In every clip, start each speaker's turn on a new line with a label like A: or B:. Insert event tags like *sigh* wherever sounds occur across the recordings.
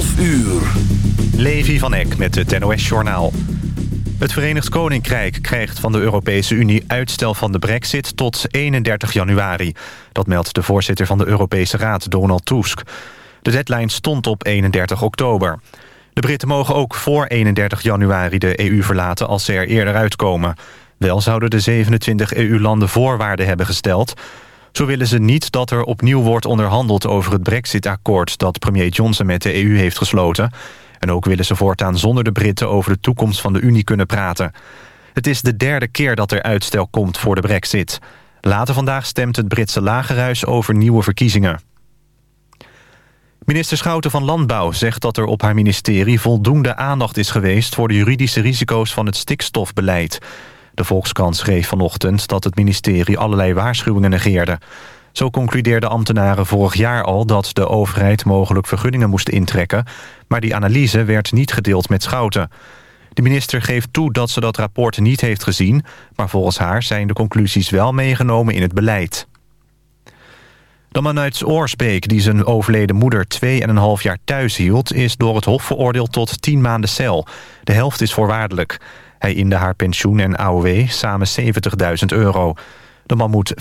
A: 12 uur.
B: Levi van Eck met het NOS-journaal. Het Verenigd Koninkrijk krijgt van de Europese Unie uitstel van de brexit tot 31 januari. Dat meldt de voorzitter van de Europese Raad, Donald Tusk. De deadline stond op 31 oktober. De Britten mogen ook voor 31 januari de EU verlaten als ze er eerder uitkomen. Wel zouden de 27 EU-landen voorwaarden hebben gesteld... Zo willen ze niet dat er opnieuw wordt onderhandeld over het brexit-akkoord... dat premier Johnson met de EU heeft gesloten. En ook willen ze voortaan zonder de Britten over de toekomst van de Unie kunnen praten. Het is de derde keer dat er uitstel komt voor de brexit. Later vandaag stemt het Britse lagerhuis over nieuwe verkiezingen. Minister Schouten van Landbouw zegt dat er op haar ministerie voldoende aandacht is geweest voor de juridische risico's van het stikstofbeleid. De Volkskrant schreef vanochtend dat het ministerie allerlei waarschuwingen negeerde. Zo concludeerden ambtenaren vorig jaar al dat de overheid mogelijk vergunningen moest intrekken, maar die analyse werd niet gedeeld met Schouten. De minister geeft toe dat ze dat rapport niet heeft gezien... maar volgens haar zijn de conclusies wel meegenomen in het beleid. De man uit Oorsbeek die zijn overleden moeder 2,5 jaar thuis hield... is door het Hof veroordeeld tot 10 maanden cel. De helft is voorwaardelijk. Hij inde haar pensioen en AOW samen 70.000 euro. De man moet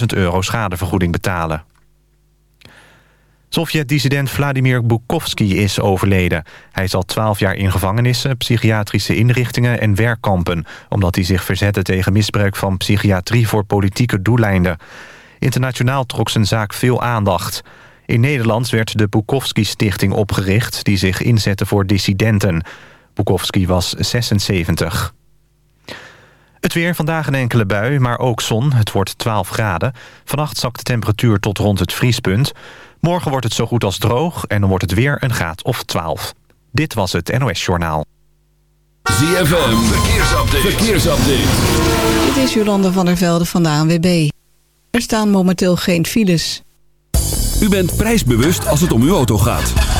B: 40.000 euro schadevergoeding betalen. Sovjet-dissident Vladimir Bukovsky is overleden. Hij zat 12 jaar in gevangenissen, psychiatrische inrichtingen en werkkampen... omdat hij zich verzette tegen misbruik van psychiatrie voor politieke doeleinden. Internationaal trok zijn zaak veel aandacht. In Nederland werd de Bukovsky-stichting opgericht... die zich inzette voor dissidenten. Bukowski was 76. Het weer, vandaag een enkele bui, maar ook zon. Het wordt 12 graden. Vannacht zakt de temperatuur tot rond het vriespunt. Morgen wordt het zo goed als droog en dan wordt het weer een graad of 12. Dit was het NOS Journaal.
A: ZFM, verkeersupdate. verkeersupdate.
C: Dit is Jolande van der Velde van de ANWB. Er staan momenteel geen files.
A: U bent prijsbewust als het om uw auto gaat.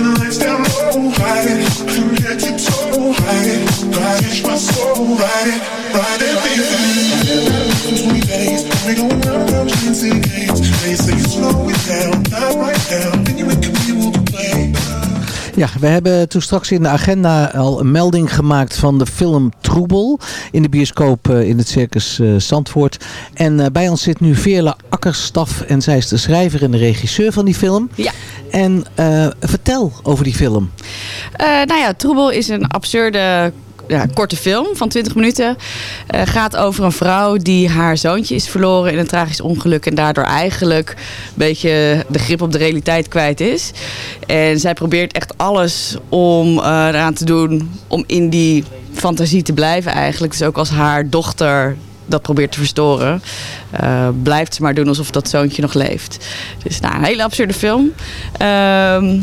D: The lights down
E: Ja, we hebben toen straks in de agenda al een melding gemaakt van de film Troebel. In de bioscoop eh, in het Circus eh, Zandvoort. En eh, bij ons zit nu Veerle Akkerstaf en zij is de schrijver en de regisseur van die film.
F: Ja.
E: En vertel over die film.
F: Eh, nou ja, Troebel is een absurde korte film van 20 minuten. Eh gaat over een vrouw die haar zoontje is verloren in een tragisch ongeluk. En daardoor eigenlijk een beetje de grip op de realiteit kwijt is. En zij probeert echt alles om eh, eraan te doen om in die fantasie te blijven eigenlijk. Dus ook als haar dochter dat probeert te verstoren, eh, blijft ze maar doen alsof dat zoontje nog leeft. Dus nou, een hele absurde film. Ehm,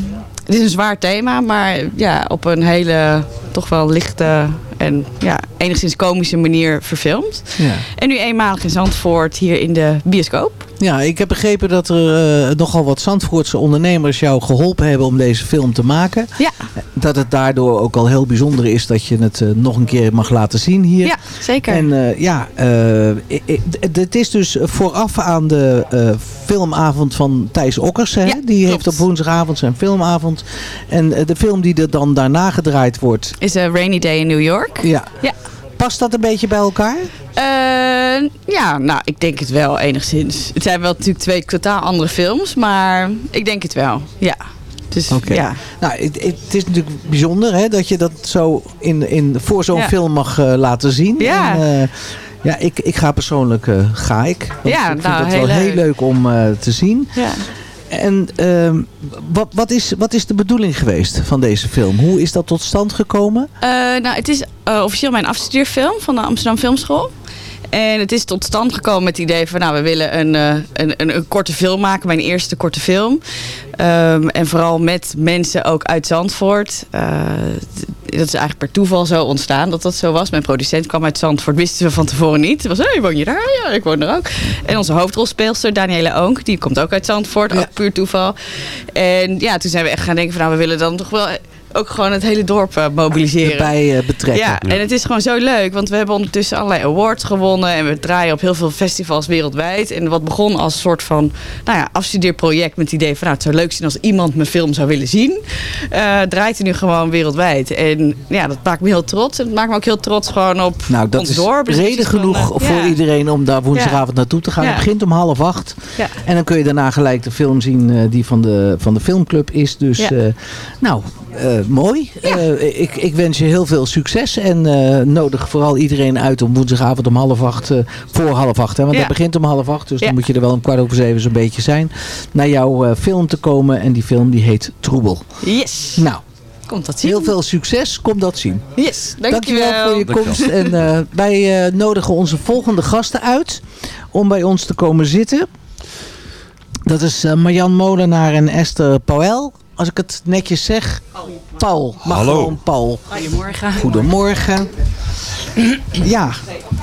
F: het is een zwaar thema, maar ja, op een hele toch wel lichte en ja, enigszins komische manier verfilmd.
E: Ja.
F: En nu eenmalig in Zandvoort hier in de bioscoop.
E: Ja, ik heb begrepen dat er eh, nogal wat Zandvoortse ondernemers jou geholpen hebben om deze film te maken.
F: Ja.
E: Dat het daardoor ook al heel bijzonder is dat je het eh, nog een keer mag laten zien hier.
F: Ja, zeker.
E: En eh, ja, het is dus vooraf aan de filmavond van Thijs Okkers. Hè?
F: Ja,
E: die
F: klopt.
E: heeft op woensdagavond zijn filmavond. En de film die er dan daarna gedraaid wordt.
F: Is een Rainy Day in New York.
E: Ja.
F: Ja.
E: Past dat een beetje bij elkaar?
F: Eh, ja, nou, ik denk het wel enigszins. Het zijn wel natuurlijk twee totaal andere films, maar ik denk het wel. Ja. Dus ja.
E: Nou, het, het is natuurlijk bijzonder hè, dat je dat zo in, in, voor zo'n
F: Ja.
E: film mag eh, laten zien.
F: Ja.
E: En, eh, ja, ik, ik ga persoonlijk, ga ik.
F: Ja,
E: ik vind
F: nou,
E: het
F: heel
E: wel heel
F: leuk.
E: leuk om te zien.
F: ja.
E: En ehm, wat, wat, is, wat is de bedoeling geweest van deze film? Hoe is dat tot stand gekomen?
F: Eh, nou, het is eh, officieel mijn afstudeerfilm van de Amsterdam Filmschool. En het is tot stand gekomen met het idee van, nou, we willen een, eh, een, een, een korte film maken, mijn eerste korte film. Ehm, en vooral met mensen ook uit Zandvoort. Dat is eigenlijk per toeval zo ontstaan dat dat zo was. Mijn producent kwam uit Zandvoort, wisten we van tevoren niet. Het was, hé, woon je daar? Ja, ik woon er ook. En onze hoofdrolspeelster, Danielle Oonk, die komt ook uit Zandvoort, ook puur toeval. En ja, toen zijn we echt gaan denken van, nou, we willen dan toch wel ook gewoon het hele dorp eh, mobiliseren.
E: Erbij eh, betrekken.
F: Ja, en het is gewoon zo leuk, want we hebben ondertussen allerlei awards gewonnen en we draaien op heel veel festivals wereldwijd. En wat begon als soort van nou ja, afstudeerproject met het idee van nou, het zou leuk zijn als iemand mijn film zou willen zien, eh, draait hij nu gewoon wereldwijd. En ja, dat maakt me heel trots en het maakt me ook heel trots gewoon op
E: Nou, dat
F: ons
E: is
F: dorp. Dus
E: reden genoeg voor
F: ja.
E: iedereen om daar woensdagavond naartoe te gaan.
F: Ja.
E: Het begint om half acht.
F: Ja.
E: En dan kun je daarna gelijk de film zien die van de, van de filmclub is. Dus nou, eh, mooi. Eh, ik, ik wens je heel veel succes. En eh, nodig vooral iedereen uit om woensdagavond om half acht, eh, voor half acht. Hè, want
F: Ja.
E: dat begint om half acht. Dus
F: Ja.
E: dan moet je er wel om kwart over zeven zo'n beetje zijn. Naar jouw eh, film te komen. En die film die heet Troebel.
F: Yes,
E: Nou,
F: komt dat zien.
E: heel veel succes. Kom dat zien.
F: Yes,
E: Dankjewel,
F: dankjewel.
E: voor je komst. En eh, wij eh, nodigen onze volgende gasten uit om bij ons te komen zitten. Dat is eh, Marjan Molenaar en Esther Pauwel. Als ik het netjes zeg. Paul. Maar
G: Hallo.
E: gewoon Paul.
F: Goedemorgen.
E: Goedemorgen. Ja,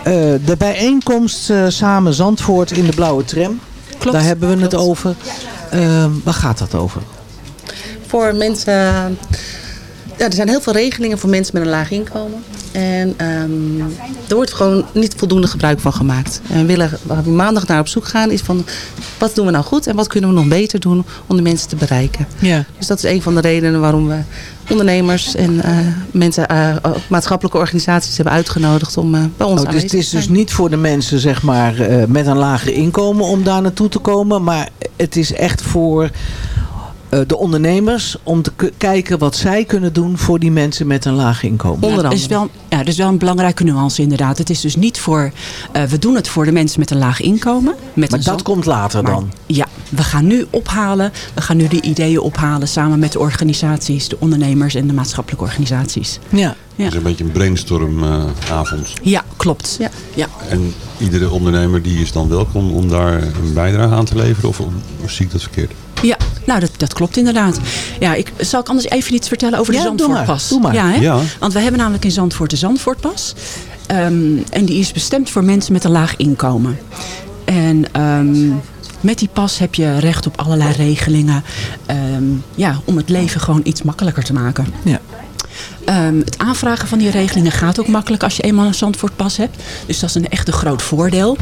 E: eh, de bijeenkomst eh, Samen Zandvoort in de blauwe tram.
H: Klopt.
E: Daar hebben we het over. Eh, waar gaat dat over?
H: Voor mensen. Ja, er zijn heel veel regelingen voor mensen met een laag inkomen. En ehm, er wordt gewoon niet voldoende gebruik van gemaakt. En we willen waar we maandag naar op zoek gaan is van wat doen we nou goed en wat kunnen we nog beter doen om de mensen te bereiken.
E: Ja.
H: Dus dat is een van de redenen waarom we ondernemers en eh, mensen, eh, maatschappelijke organisaties hebben uitgenodigd om eh, bij ons
E: Oh, dus
H: aanwezig
E: het is
H: te zijn.
E: dus niet voor de mensen zeg maar, met een lager inkomen om daar naartoe te komen. Maar het is echt voor de ondernemers om te kijken wat zij kunnen doen voor die mensen met een laag inkomen.
I: Ja, dat is wel, ja, dat is wel een belangrijke nuance inderdaad. Het is dus niet voor, eh, we doen het voor de mensen met een laag inkomen. Met
E: Maar dat komt later
I: Maar
E: dan.
I: Ja, we gaan nu ophalen. We gaan nu de ideeën ophalen samen met de organisaties, de ondernemers en de maatschappelijke organisaties.
E: Ja.
G: Het is een beetje een brainstormavond.
I: Ja, klopt. Ja. Ja.
G: En iedere ondernemer die is dan welkom om daar een bijdrage aan te leveren? Of, of zie ik dat verkeerd?
I: Ja, nou dat, dat klopt inderdaad. Ja, ik, zal ik anders even iets vertellen over
E: Ja,
I: de
E: doe
I: Zandvoortpas?
E: maar, doe maar.
I: Ja, hè?
G: Ja.
I: Want we hebben namelijk in Zandvoort de Zandvoortpas. Ehm, en die is bestemd voor mensen met een laag inkomen. En ehm, met die pas heb je recht op allerlei regelingen. ehm, ja, om het leven gewoon iets makkelijker te maken.
E: Ja.
I: Ehm, het aanvragen van die regelingen gaat ook makkelijk als je eenmaal een Zandvoortpas hebt. Dus dat is een echt een groot voordeel.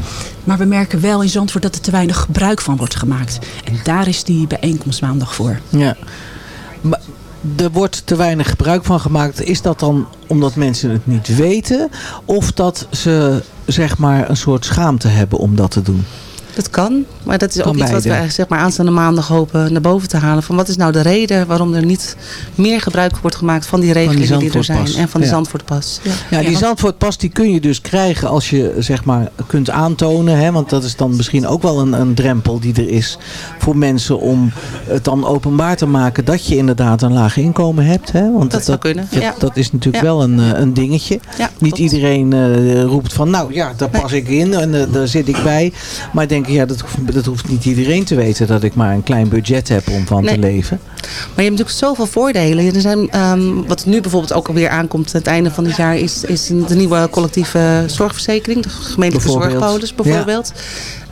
I: Maar we merken wel in Zandvoort dat er te weinig gebruik van wordt gemaakt. En daar is die bijeenkomst maandag voor.
E: Ja. Maar er wordt te weinig gebruik van gemaakt. Is dat dan omdat mensen het niet weten? Of dat ze zeg maar een soort schaamte hebben om dat te doen?
H: Dat kan, maar dat is
E: Kan
H: ook iets wat we
E: beide.
H: zeg maar, aanstaande maandag hopen naar boven te halen. Van wat is nou de reden waarom er niet meer gebruik wordt gemaakt van die regelingen die, er zijn. En van die
E: Ja.
H: Zandvoortpas. Ja.
E: Ja, die Zandvoortpas die kun je dus krijgen als je zeg maar kunt aantonen. Hè, want dat is dan misschien ook wel een, een drempel die er is voor mensen om het dan openbaar te maken dat je inderdaad een laag inkomen hebt. Hè? Want
H: Dat zou kunnen,
E: Dat,
H: ja.
E: dat is natuurlijk
H: Ja.
E: wel een, eh, een dingetje.
H: Ja,
E: Niet
H: klopt.
E: iedereen eh, roept van nou ja, daar pas ik in en eh, daar zit ik bij. Maar denk ja, dat, hoeft- dat hoeft niet iedereen te weten dat ik maar een klein budget heb om van te leven.
H: Maar je hebt natuurlijk zoveel voordelen. Er zijn, ehm, wat nu bijvoorbeeld ook alweer aankomt aan het einde van het jaar... is, is de nieuwe collectieve zorgverzekering. De gemeentelijke
E: Bijvoorbeeld.
H: zorgpolis bijvoorbeeld.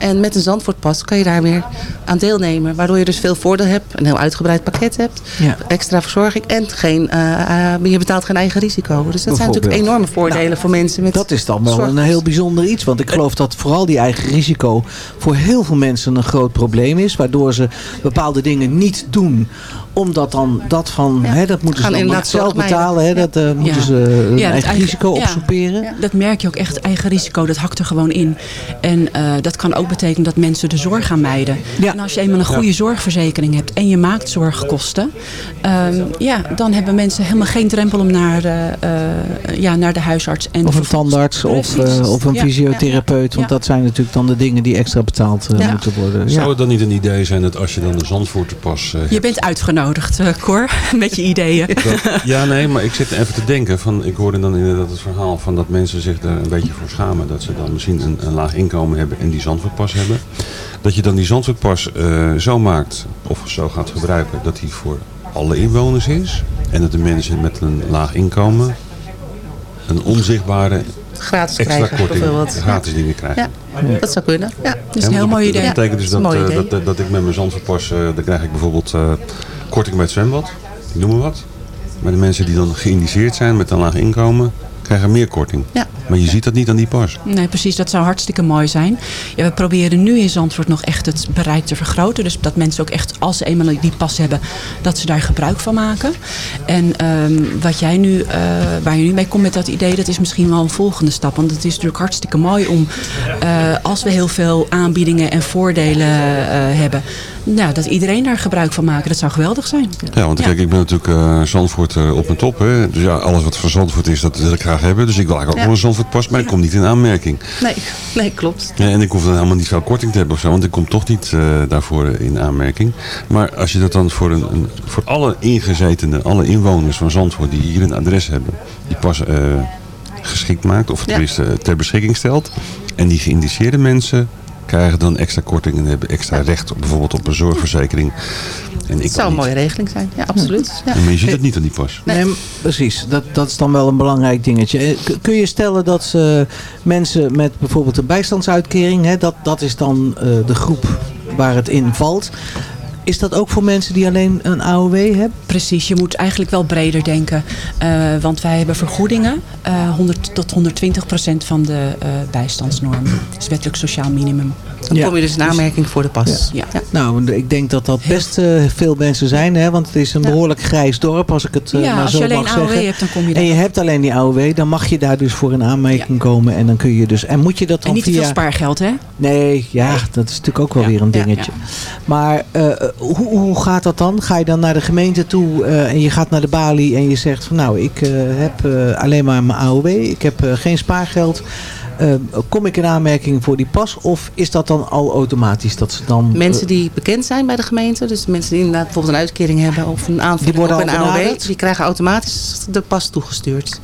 H: En met een Zandvoortpas kan je daar weer aan deelnemen. Waardoor je dus veel voordeel hebt. Een heel uitgebreid pakket hebt.
E: Ja.
H: Extra verzorging. En geen, eh, eh, je betaalt geen eigen risico. Dus dat zijn natuurlijk enorme voordelen voor mensen met
E: Dat is dan wel een heel bijzonder iets. Want ik geloof dat vooral die eigen risico voor heel veel mensen een groot probleem is. Waardoor ze bepaalde dingen niet doen omdat dan dat van,
H: Ja.
E: hè, dat moeten ze
H: Gaan
E: dan maar
H: inderdaad
E: zelf betalen. Hè, dat eh, moeten
I: Ja.
E: ze een
I: Ja, dat
E: eigen risico
I: ja,
E: opsoeperen.
I: Dat merk je ook echt, eigen risico, dat hakt er gewoon in. En eh, dat kan ook betekenen dat mensen de zorg gaan mijden.
E: Ja.
I: En als je eenmaal een goede zorgverzekering hebt en je maakt zorgkosten... ehm, ja, dan hebben mensen helemaal geen drempel om naar, eh, eh, ja, naar de huisarts. En
E: Of een tandarts of, eh, of een
I: Ja,
E: fysiotherapeut. Want
I: Ja.
E: dat zijn natuurlijk dan de dingen die extra betaald eh,
H: Ja.
E: moeten worden.
G: Zou het dan niet een idee zijn dat als je dan de Zandvoorterpas eh
I: Je bent uitgenodigd, eh, Cor, *laughs* met je ideeën.
G: Dat- ja, nee, maar ik zit even te denken. Van, ik hoorde dan inderdaad het verhaal van dat mensen zich er een beetje voor schamen. Dat ze dan misschien een, een laag inkomen hebben en die Zandvoortpas hebben. Dat je dan die Zandvoortpas eh, zo maakt, of zo gaat gebruiken, dat die voor alle inwoners is. En dat de mensen met een laag inkomen een onzichtbare
H: Gratis
G: extra
H: krijgen
G: korting,
H: bijvoorbeeld.
G: gratis dingen krijgen.
H: Ja, dat zou kunnen. Ja.
I: Dat is een heel mooi idee.
G: Dat betekent dus
H: dat
G: eh, dat, dat, ik met mijn Zandvoortpas, eh dan krijg ik bijvoorbeeld eh, korting bij het zwembad. Ik noem maar wat. Maar de mensen die dan geïndiceerd zijn met een laag inkomen, krijgen meer korting.
H: Ja.
G: Maar je ziet dat niet aan die pas.
I: Nee, precies. Dat zou hartstikke mooi zijn. Ja, we proberen nu in Zandvoort nog echt het bereik te vergroten. Dus dat mensen ook echt, als ze eenmaal die pas hebben, dat ze daar gebruik van maken. En ehm, wat jij nu, eh, waar je nu mee komt met dat idee, dat is misschien wel een volgende stap. Want het is natuurlijk hartstikke mooi om, eh, als we heel veel aanbiedingen en voordelen eh, hebben, nou, dat iedereen daar gebruik van maken. Dat zou geweldig zijn.
G: Ja, want kijk, ik ben natuurlijk Zandvoort op en top. Hè. Dus ja, alles wat van Zandvoort is, dat wil ik graag hebben. Dus ik wil eigenlijk ook
H: Ja.
G: wel een Zandvoortpas, maar ik kom niet in aanmerking.
H: Nee, nee, klopt.
G: Ja, en ik hoef dan helemaal niet veel korting te hebben of zo, want ik kom toch niet eh, daarvoor in aanmerking. Maar als je dat dan voor, een, een, voor alle ingezetenen, alle inwoners van Zandvoort die hier een adres hebben, die pas eh, geschikt maakt, of tenminste eh, ter beschikking stelt. En die geïndiceerde mensen krijgen dan extra korting en hebben extra recht op, bijvoorbeeld op een zorgverzekering. En ik
H: Het zou een mooie regeling zijn. Ja, absoluut. Ja.
G: Maar je ziet het niet aan die pas.
E: Nee, precies. Dat, dat is dan wel een belangrijk dingetje. Eh, Kun je stellen dat ze mensen met bijvoorbeeld een bijstandsuitkering, hè, dat, dat is dan eh, de groep waar het in valt. Is dat ook voor mensen die alleen een AOW hebben?
I: Precies, je moet eigenlijk wel breder denken. Eh, want wij hebben vergoedingen eh 100 tot 120 procent van de eh, bijstandsnorm. Dus wettelijk sociaal minimum.
H: Dan
E: Ja.
H: kom je dus in aanmerking voor de pas.
I: Ja.
H: Ja.
E: Nou, ik denk dat dat best eh, veel mensen zijn, hè, want het is een behoorlijk grijs dorp, als ik het eh,
I: Ja,
E: maar
I: als
E: zo
I: je alleen
E: mag
I: AOW
E: zeggen.
I: hebt, dan kom je
E: En je
I: daar.
E: hebt alleen die AOW, dan mag je daar dus voor in aanmerking komen en dan kun je dus. En moet je dat dan
I: En niet
E: via?
I: veel spaargeld, hè?
E: Nee, ja, dat is natuurlijk ook wel weer een dingetje. Maar eh, hoe, hoe gaat dat dan? Ga je dan naar de gemeente toe en je gaat naar de balie en je zegt van nou, ik heb alleen maar mijn AOW, ik heb geen spaargeld. Eh, eh, kom ik in aanmerking voor die pas? Of is dat dan al automatisch dat ze dan...
H: Mensen
E: eh,
H: die bekend zijn bij de gemeente, dus mensen die inderdaad bijvoorbeeld een uitkering hebben of een aanvulling
E: Die worden
H: op een AOW, die krijgen automatisch de pas toegestuurd.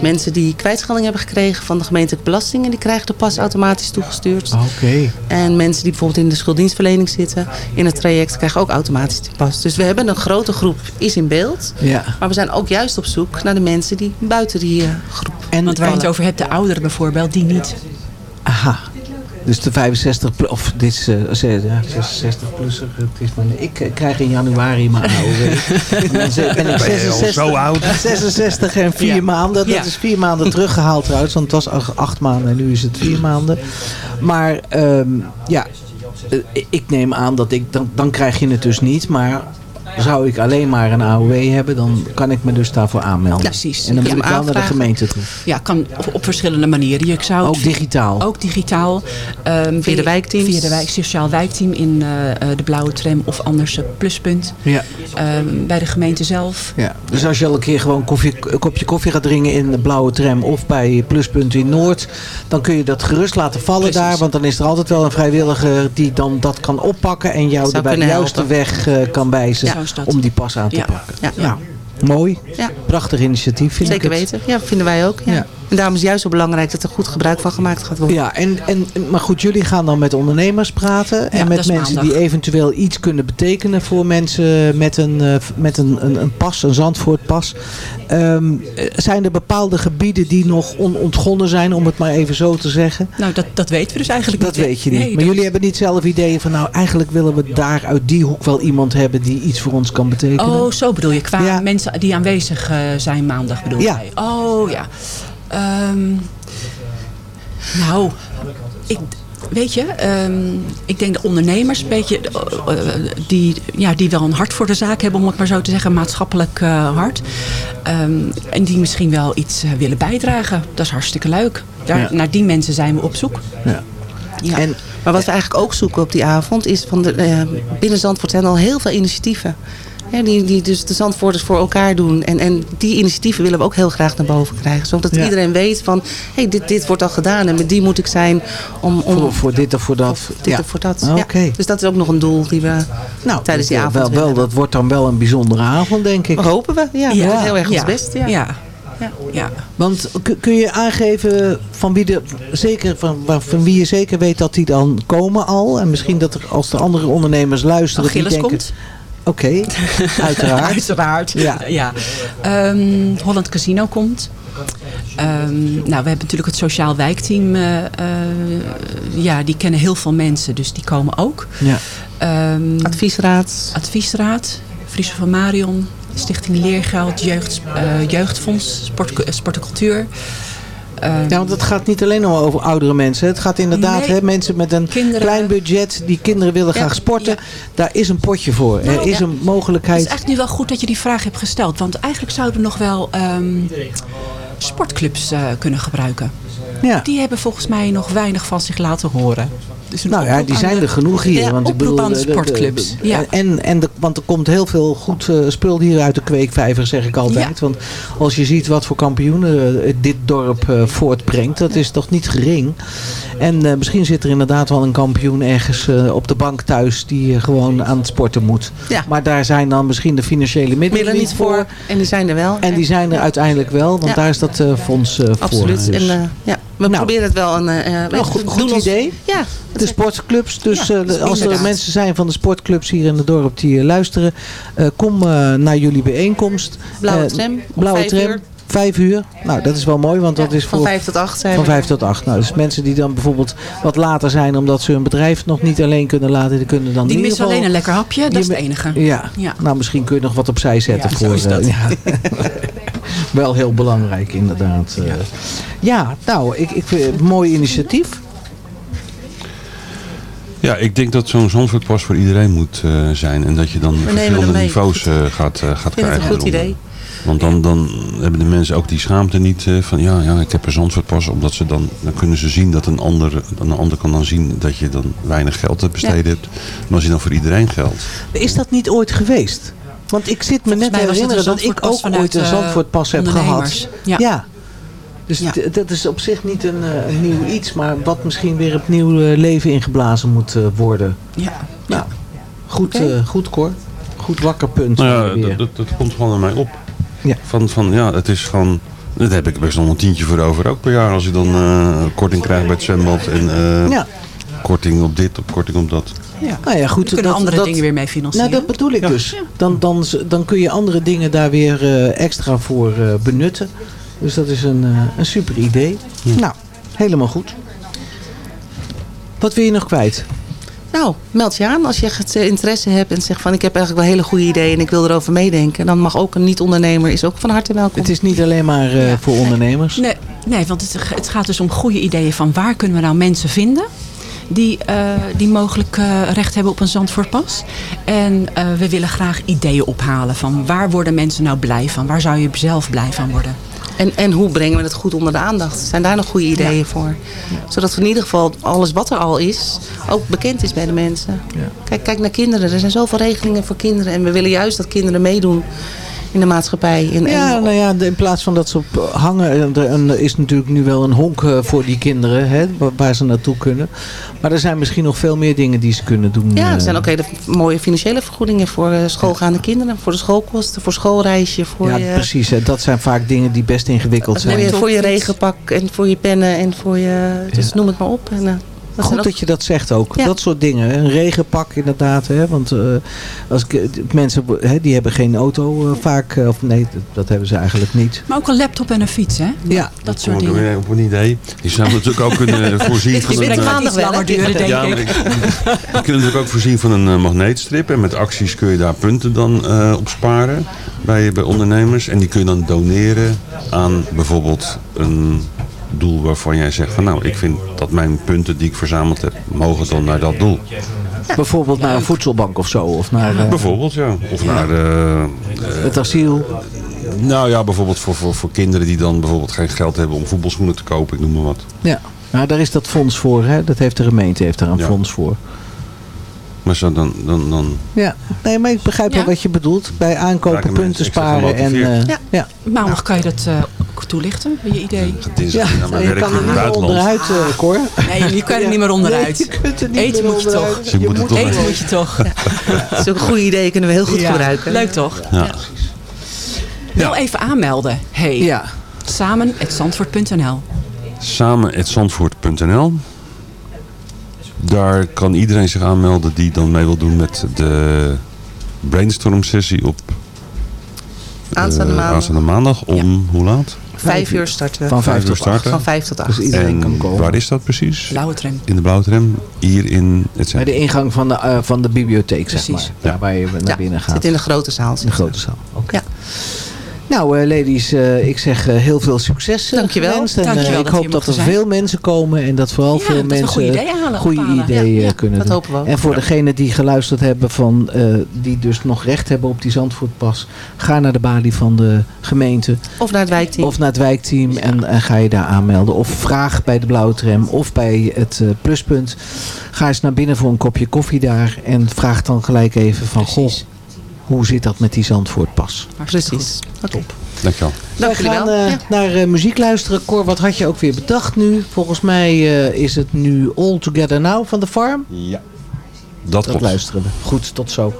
H: Mensen die kwijtschelding hebben gekregen van de gemeentelijke belastingen, die krijgen de pas automatisch toegestuurd.
E: Oké.
H: En mensen die bijvoorbeeld in de schulddienstverlening zitten, in het traject, krijgen ook automatisch die pas. Dus we hebben een grote groep, is in beeld.
E: Ja.
H: Maar we zijn ook juist op zoek naar de mensen die buiten die eh, groep
E: En
I: Want waar je het over hebt, de ouderen bijvoorbeeld, die niet.
E: Aha. Dus de 65 plus, of dit is eh, ze- ja, 66 plusser. Het is maar, ik eh, krijg in januari mijn ze- *laughs* ben ik
J: Ben je al
E: 66,
J: zo oud?
E: 66 en 4
I: Ja.
E: maanden. Dat
I: Ja.
E: is vier maanden teruggehaald trouwens. Want het was ach- acht maanden en nu is het vier maanden. Maar ehm, ja, eh, ik neem aan dat ik, dan, dan krijg je het dus niet. Maar zou ik alleen maar een AOW hebben, dan kan ik me dus daarvoor aanmelden.
I: Ja, precies.
E: En dan
I: Ja,
E: moet ik wel naar de gemeente toe.
I: Ja, kan op, op verschillende manieren. Je zou
E: Ook digitaal.
I: Ook digitaal. Ehm,
H: Via de wijkteams.
I: Via de wijk, sociaal wijkteam in eh, eh, de Blauwe Tram of anders Pluspunt.
E: Ja.
I: Ehm, bij de gemeente zelf.
E: Ja, dus als je al een keer gewoon koffie, een kopje koffie gaat drinken in de blauwe tram of bij Pluspunt in Noord, dan kun je dat gerust laten vallen
I: Precies.
E: daar. Want dan is er altijd wel een vrijwilliger die dan dat kan oppakken en jou er bij de juiste
H: helpen.
E: weg eh, kan wijzen
I: Ja. Zo is dat.
E: om die pas aan te
I: Ja.
E: pakken.
H: Ja.
E: Mooi.
H: Ja.
E: Prachtig initiatief vind
H: Zeker
E: ik het.
H: weten. Ja, vinden wij ook. Ja.
E: Ja.
H: En daarom is het juist zo belangrijk dat er goed gebruik van gemaakt gaat worden.
E: Ja, en, en, maar goed, jullie gaan dan met ondernemers praten. En met
I: dat
E: mensen
I: maandag.
E: die eventueel iets kunnen betekenen voor mensen met een, eh, met een, een, een pas, een Zandvoortpas. Ehm, eh, zijn er bepaalde gebieden die nog onontgonnen zijn, om het maar even zo te zeggen?
I: Nou, dat, dat weten we dus eigenlijk
E: Dat
I: niet. hè?
E: weet je niet.
I: Nee,
E: maar
I: dat-
E: jullie hebben niet zelf ideeën van, nou eigenlijk willen we daar uit die hoek wel iemand hebben die iets voor ons kan betekenen?
I: Oh, zo bedoel je. Qua
E: Ja.
I: mensen die aanwezig eh, zijn maandag bedoel
E: Ja.
I: jij? Oh, ja. Ehm, nou, ik, weet je, ehm, ik denk de ondernemers een beetje, eh, eh, die, ja, die wel een hart voor de zaak hebben, om het maar zo te zeggen, maatschappelijk hart. Ehm, en die misschien wel iets willen bijdragen. Dat is hartstikke leuk. Daar,
E: Ja.
I: Naar die mensen zijn we op zoek.
E: Ja.
I: Ja.
E: En
H: Maar wat we eigenlijk ook zoeken op die avond is van de, binnen Zandvoort zijn al heel veel initiatieven. Hè, die, die dus de Zandvoorters voor elkaar doen. En, en die initiatieven willen we ook heel graag naar boven krijgen. Zodat
E: Ja.
H: iedereen weet van, hey, dit, dit wordt al gedaan en met die moet ik zijn om, om
E: voor, voor dit of voor dat?
H: of dit
E: ja.
H: of voor dat.
E: Ah,
H: Ja. Dus dat is ook nog een doel die we
E: Nou,
H: tijdens die
E: dat,
H: avond
E: wel, wel, dat wordt dan wel een bijzondere avond, denk ik.
H: Dat hopen we. Ja, we doen heel erg ons best. Ja.
I: ja. ja.
E: Want kun je aangeven van wie, de, zeker, van, van wie je zeker weet dat die dan komen al? En misschien dat er, als de andere ondernemers luisteren... die
I: Achilles
E: denken,
I: komt.
E: Oké, *laughs* uiteraard.
I: Uiteraard.
E: Ja.
I: Ja. Ehm, Holland Casino komt. Ehm, nou, we hebben natuurlijk het sociaal wijkteam. eh, eh, ja, die kennen heel veel mensen, dus die komen ook.
E: Ja.
I: Ehm,
H: Adviesraad.
I: adviesraad, Friese van Marion, Stichting Leergeld, Jeugd, eh, Jeugdfonds, Sport, Sport en Cultuur. Ehm,
E: Ja, want het gaat niet alleen over oudere mensen. Het gaat inderdaad
I: Nee.
E: hè, mensen met een
I: Kinderen.
E: klein budget. Die kinderen willen
I: Ja,
E: graag sporten.
I: ja.
E: Daar is een potje voor.
I: Nou,
E: er is
I: ja.
E: een
I: Het is
E: mogelijkheid.
I: echt nu wel goed dat je die vraag hebt gesteld. Want eigenlijk zouden we nog wel ehm, sportclubs eh, kunnen gebruiken.
E: Ja.
I: Die hebben volgens mij nog weinig van zich laten horen. Dus
E: Nou ja, die zijn
I: de-
E: er genoeg hier.
I: Ja,
E: want ik bedoel,
I: aan de sportclubs.
E: de-
I: Ja.
E: En, en de, want er komt heel veel goed eh, spul hier uit de kweekvijver, zeg ik altijd. Want als je ziet wat voor kampioenen eh, dit dorp eh, voortbrengt, dat is toch niet gering. En eh, misschien zit er inderdaad wel een kampioen ergens eh, op de bank thuis die eh, gewoon aan het sporten moet.
H: Ja.
E: Maar daar zijn dan misschien de financiële middelen,
H: niet voor. En die zijn er wel.
E: En die zijn er uiteindelijk wel, want daar is dat eh, fonds eh, voor.
H: Absoluut.
E: Dus.
H: En, eh, ja, we
E: Nou.
H: proberen het wel. Een, eh,
E: Nou, goed,
H: doen
E: goed
H: ons-
E: idee.
H: Ja,
E: De sportclubs. Dus
H: Ja,
E: eh, als er mensen zijn van de sportclubs hier in het dorp die luisteren, eh, kom eh, naar jullie bijeenkomst.
H: Blauwe tram,
E: Blauwe
H: vijf
E: tram.
H: uur.
E: Vijf uur. Nou, dat is wel mooi, want dat is
H: van
E: voor...
H: vijf tot acht zijn
E: Van
H: we.
E: vijf tot acht. Nou, dus mensen die dan bijvoorbeeld wat later zijn omdat ze hun bedrijf nog niet alleen kunnen laten, die kunnen dan
I: Die
E: in ieder
I: missen alleen een lekker hapje, dat is het enige.
E: Ja.
I: Ja.
E: nou misschien kun je nog wat opzij zetten
I: Ja, zo
E: voor... *laughs* *laughs* Wel heel belangrijk inderdaad. eh. Ja, nou, ik, ik vind het een mooi initiatief.
G: Ja, ik denk dat zo'n Zandvoortpas voor iedereen moet eh, zijn. En dat je dan verschillende niveaus eh, gaat, eh, gaat
H: Ik vind het
G: krijgen.
H: een goed
G: eronder.
H: idee.
G: Want dan, dan hebben de mensen ook die schaamte niet eh, van ja, ja, ik heb een Zandvoortpas. Omdat ze dan, dan kunnen ze zien dat een ander, een ander kan dan zien dat je dan weinig geld te besteed hebt. Maar als je dan voor iedereen geldt.
E: Is dat niet ooit geweest? Want ik zit me net te herinneren dat ik ook ooit een Zandvoortpas heb gehad.
I: Ja.
E: ja. Dus dat is op zich niet een, eh, een nieuw iets, maar wat misschien weer opnieuw leven ingeblazen moet eh, worden.
I: Ja.
E: Nou, goed,
I: Oké.
E: eh, goed Cor. Goed wakkerpunt.
G: Nou ja,
E: weer.
G: dat, dat, dat komt gewoon aan mij op.
E: Ja.
G: Van, van ja, het is gewoon... Daar heb ik best nog een tientje voor over ook per jaar. Als je dan eh, korting krijgt bij het zwembad. En eh,
E: Ja.
G: Korting op dit, op korting op dat.
I: Ja.
E: Nou ja, goed.
I: We kunnen
E: dat-
I: andere
E: dat-
I: dingen weer mee financieren.
E: Nou, dat bedoel ik dus. Dan, dan, dan kun je andere dingen daar weer eh, extra voor eh, benutten. Dus dat is een, eh, een super idee. Nou, helemaal goed. Wat wil je nog kwijt?
H: Nou, meld je aan als je echt interesse hebt en zegt van ik heb eigenlijk wel hele goede ideeën en ik wil erover meedenken. Dan mag ook een niet-ondernemer is ook van harte welkom.
E: Het is niet alleen maar eh, voor ondernemers.
I: Nee, nee want het, het gaat dus om goede ideeën van waar kunnen we nou mensen vinden die, eh, die mogelijk eh, recht hebben op een Zandvoortpas. En eh, we willen graag ideeën ophalen van waar worden mensen nou blij van? Waar zou je zelf blij van worden?
H: En, en hoe brengen we het goed onder de aandacht? Zijn daar nog goede ideeën voor? Zodat we in ieder geval alles wat er al is, ook bekend is bij de mensen. Kijk, kijk naar kinderen. Er zijn zoveel regelingen voor kinderen. En we willen juist dat kinderen meedoen in de maatschappij. En-
E: Ja, nou ja, in plaats van dat ze op hangen, er is natuurlijk nu wel een honk eh, voor die kinderen, hè, wa- waar ze naartoe kunnen. Maar er zijn misschien nog veel meer dingen die ze kunnen doen.
H: ja, er
E: eh.
H: zijn ook hele mooie financiële vergoedingen voor eh, schoolgaande kinderen. Voor de schoolkosten, voor schoolreisje, voor
E: ja,
H: je...
E: precies. hè. Dat zijn vaak dingen die best ingewikkeld
H: Voor
E: zijn.
H: je, voor je regenpak en voor je pennen en voor je... Dus noem het maar op. En, dat
E: Goed
H: ook-
E: dat je dat zegt ook.
H: Ja.
E: Dat soort dingen. Een regenpak inderdaad. Hè? Want eh, als ik, eh, mensen hè, die hebben geen auto eh, vaak. of nee, dat, dat hebben ze eigenlijk niet.
I: Maar ook een laptop en een fiets, hè?
E: Ja.
I: Dat soort dingen.
G: weer op een idee. Je zou natuurlijk ook kunnen *laughs* voorzien van een...
I: gaat iets langer duren, denk
G: Ja, maar
I: ik.
G: Je kunt natuurlijk ook voorzien van een magneetstrip. En met acties kun je daar punten dan eh, op sparen bij, bij ondernemers. En die kun je dan doneren aan bijvoorbeeld een doel waarvan jij zegt van nou, ik vind dat mijn punten die ik verzameld heb, mogen dan naar dat doel.
E: Bijvoorbeeld naar een voedselbank of zo. Of naar eh,
G: Bijvoorbeeld, ja. Of naar eh,
E: het asiel.
G: nou ja, bijvoorbeeld voor, voor, voor kinderen die dan bijvoorbeeld geen geld hebben om voetbalschoenen te kopen, ik noem maar wat.
E: Ja. Nou, daar is dat fonds voor. Hè? Dat heeft de gemeente heeft daar een
G: Ja.
E: fonds voor.
G: Maar zo dan, dan, dan
E: Ja, nee, maar ik begrijp wel wat je bedoelt. Bij aankopen punten sparen. En, eh,
I: Ja. Maandag kan je dat eh, toelichten, je idee.
E: Ja, je kan er
G: het
E: niet meer onderuit, eh, Cor.
I: Nee, je kan er niet meer *laughs* onderuit.
E: Er
I: Eten moet je toch.
G: Je moet het toch
I: Eten moet je toch.
H: Zulke goede ideeën kunnen we heel goed
I: Ja.
H: gebruiken.
I: Leuk toch?
G: Ja.
I: Wel even aanmelden. Hey,
E: Ja.
I: samen zandvoort.nl.
G: Samen.zandvoort.nl Daar kan iedereen zich aanmelden die dan mee wil doen met de brainstorm sessie op eh,
H: Aanstaande maandag.
G: aanstaande maandag om hoe laat?
H: Vijf uur starten we.
E: Van vijf
G: uur
E: tot
G: starten.
E: acht.
H: Van vijf tot acht.
E: Dus iedereen
G: en
E: kan komen.
G: waar is dat precies?
I: Blauwe tram.
G: In de blauwe tram, hier in het
E: Bij
G: centrum.
E: de ingang van de, eh, van de bibliotheek, zeg
I: Precies.
E: maar. Daar waar je naar
H: Ja,
E: binnen gaat.
H: zit in de grote zaal.
E: In de grote zaal. Oké.
H: Ja.
E: Nou, eh, ladies, eh, ik zeg eh, heel veel succes.
H: Dankjewel.
E: gewenst. En,
I: Dankjewel
E: ik hoop dat er
I: zijn.
E: veel mensen komen en dat vooral
I: Ja,
E: veel
I: dat
E: mensen
I: goede ideeën halen,
E: goede ideeën
H: Ja, ja,
E: kunnen
H: dat
E: doen.
H: hopen we ook.
E: En voor degenen die geluisterd hebben van, die dus nog recht hebben op die Zandvoortpas, ga naar de balie van de gemeente
H: Of naar het wijkteam.
E: of naar het wijkteam en, ga je daar aanmelden. Of vraag bij de blauwe tram of bij het pluspunt. Ga eens naar binnen voor een kopje koffie daar en vraag dan gelijk even van, goh, hoe zit dat met die Zandvoortpas?
H: Precies. Oké.
G: Dankjewel.
H: Jullie
E: gaan
H: wel. Ja.
E: naar eh, muziek luisteren. Cor, wat had je ook weer bedacht nu? Volgens mij eh, is het nu All Together Now van The Farm.
G: Ja. Dat
E: Dat
G: klopt.
E: luisteren we. Goed, tot zo.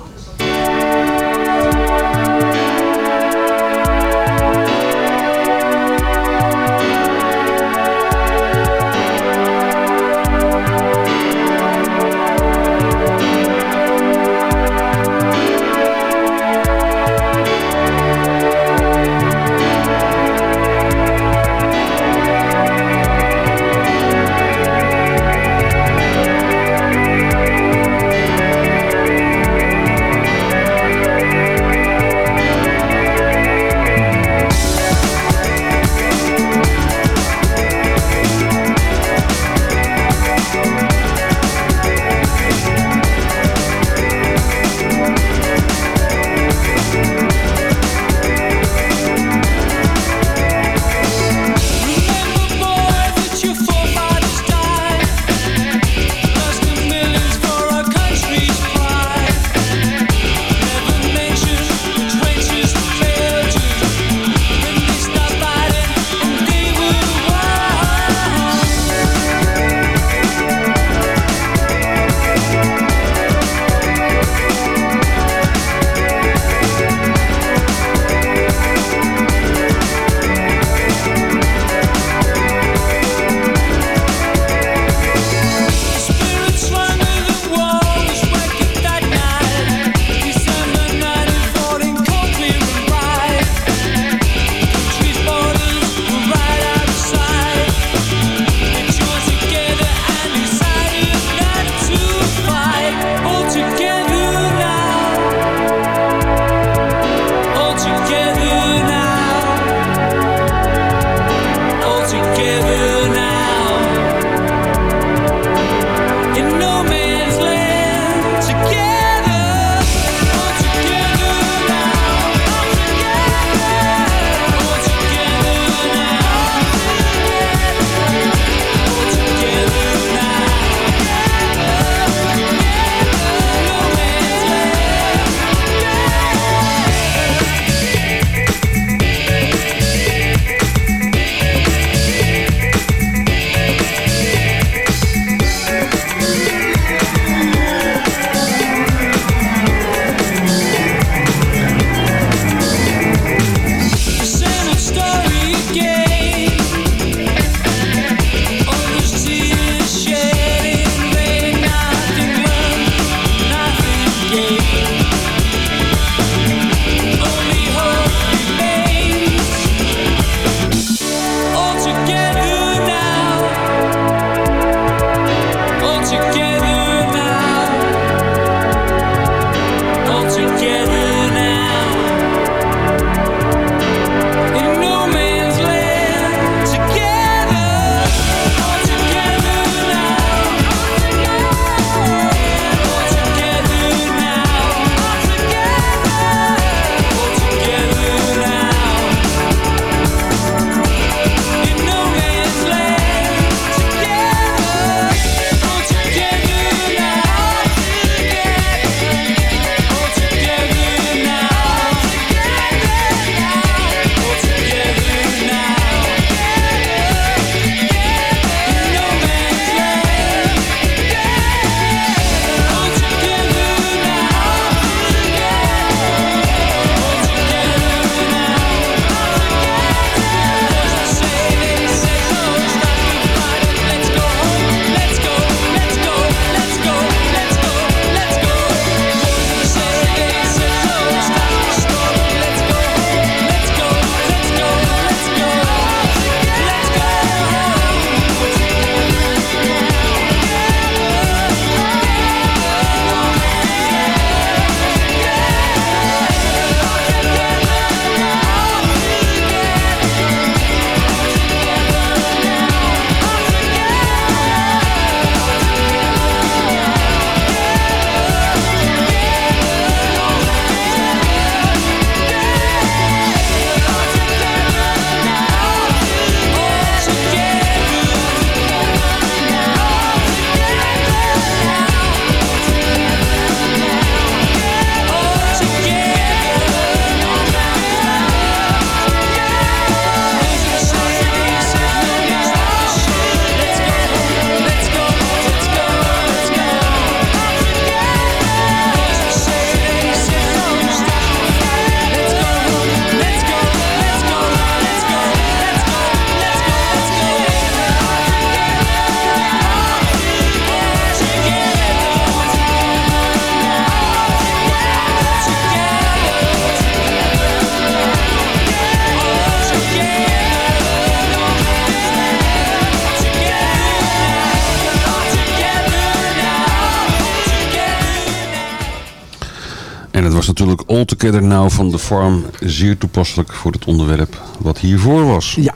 G: Together Now van de Farm zeer toepasselijk voor het onderwerp wat hiervoor was.
E: Ja.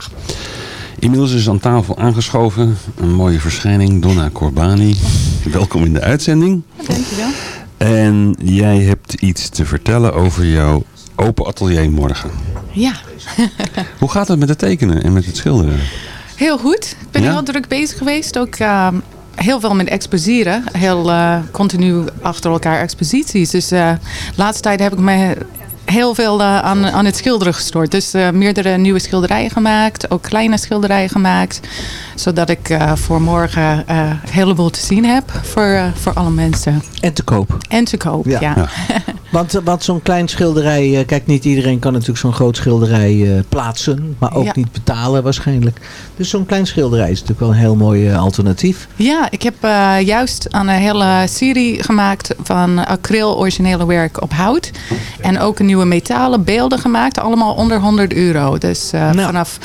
G: Inmiddels is aan tafel aangeschoven een mooie verschijning, Donna Corbani. Welkom in de uitzending.
K: Dankjewel.
G: En jij hebt iets te vertellen over jouw open atelier morgen.
K: Ja, *laughs*
G: Hoe gaat het met het tekenen en met het schilderen?
K: heel goed. Ik ben
G: Ja?
K: heel druk bezig geweest. Ook eh, heel veel met exposeren. Heel eh, continu achter elkaar exposities. Dus eh, de laatste tijd heb ik me heel veel eh, aan, aan het schilderen gestoord. Dus eh, meerdere nieuwe schilderijen gemaakt. Ook kleine schilderijen gemaakt. Zodat ik eh, voor morgen eh, een heleboel te zien heb. Voor, eh, voor alle mensen.
E: En te koop.
K: En te koop, ja.
E: Ja. *laughs* Want, eh, want zo'n klein schilderij, eh, kijk niet iedereen kan natuurlijk zo'n groot schilderij eh, plaatsen. Maar ook
K: Ja.
E: niet betalen waarschijnlijk. Dus zo'n klein schilderij is natuurlijk wel een heel mooi alternatief.
K: Ja, ik heb eh, juist een hele serie gemaakt van acryl originele werk op hout. En ook een nieuwe metalen beelden gemaakt. Allemaal onder 100 euro. Dus eh, vanaf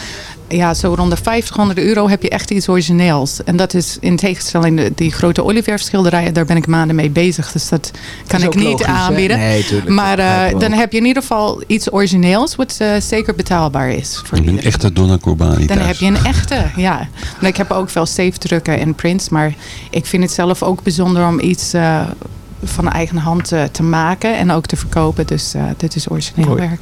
K: ja, zo rond de 500 euro heb je echt iets origineels. En dat is in tegenstelling de, die grote olieverfschilderijen. Daar ben ik maanden mee bezig. Dus dat kan
E: is
K: ik niet
E: logisch,
K: aanbieden.
E: Nee, tuurlijk,
K: maar
E: dat
K: eh, dan heb je in ieder geval iets origineels. Wat eh, zeker betaalbaar is. Voor
G: Een echte Donna Corbani
K: dan
G: thuis.
K: heb je een echte, ja. Maar ik heb ook veel zeefdrukken en prints. Maar ik vind het zelf ook bijzonder om iets eh, van eigen hand eh, te maken. En ook te verkopen. Dus eh, dit is origineel
E: Mooi.
K: werk.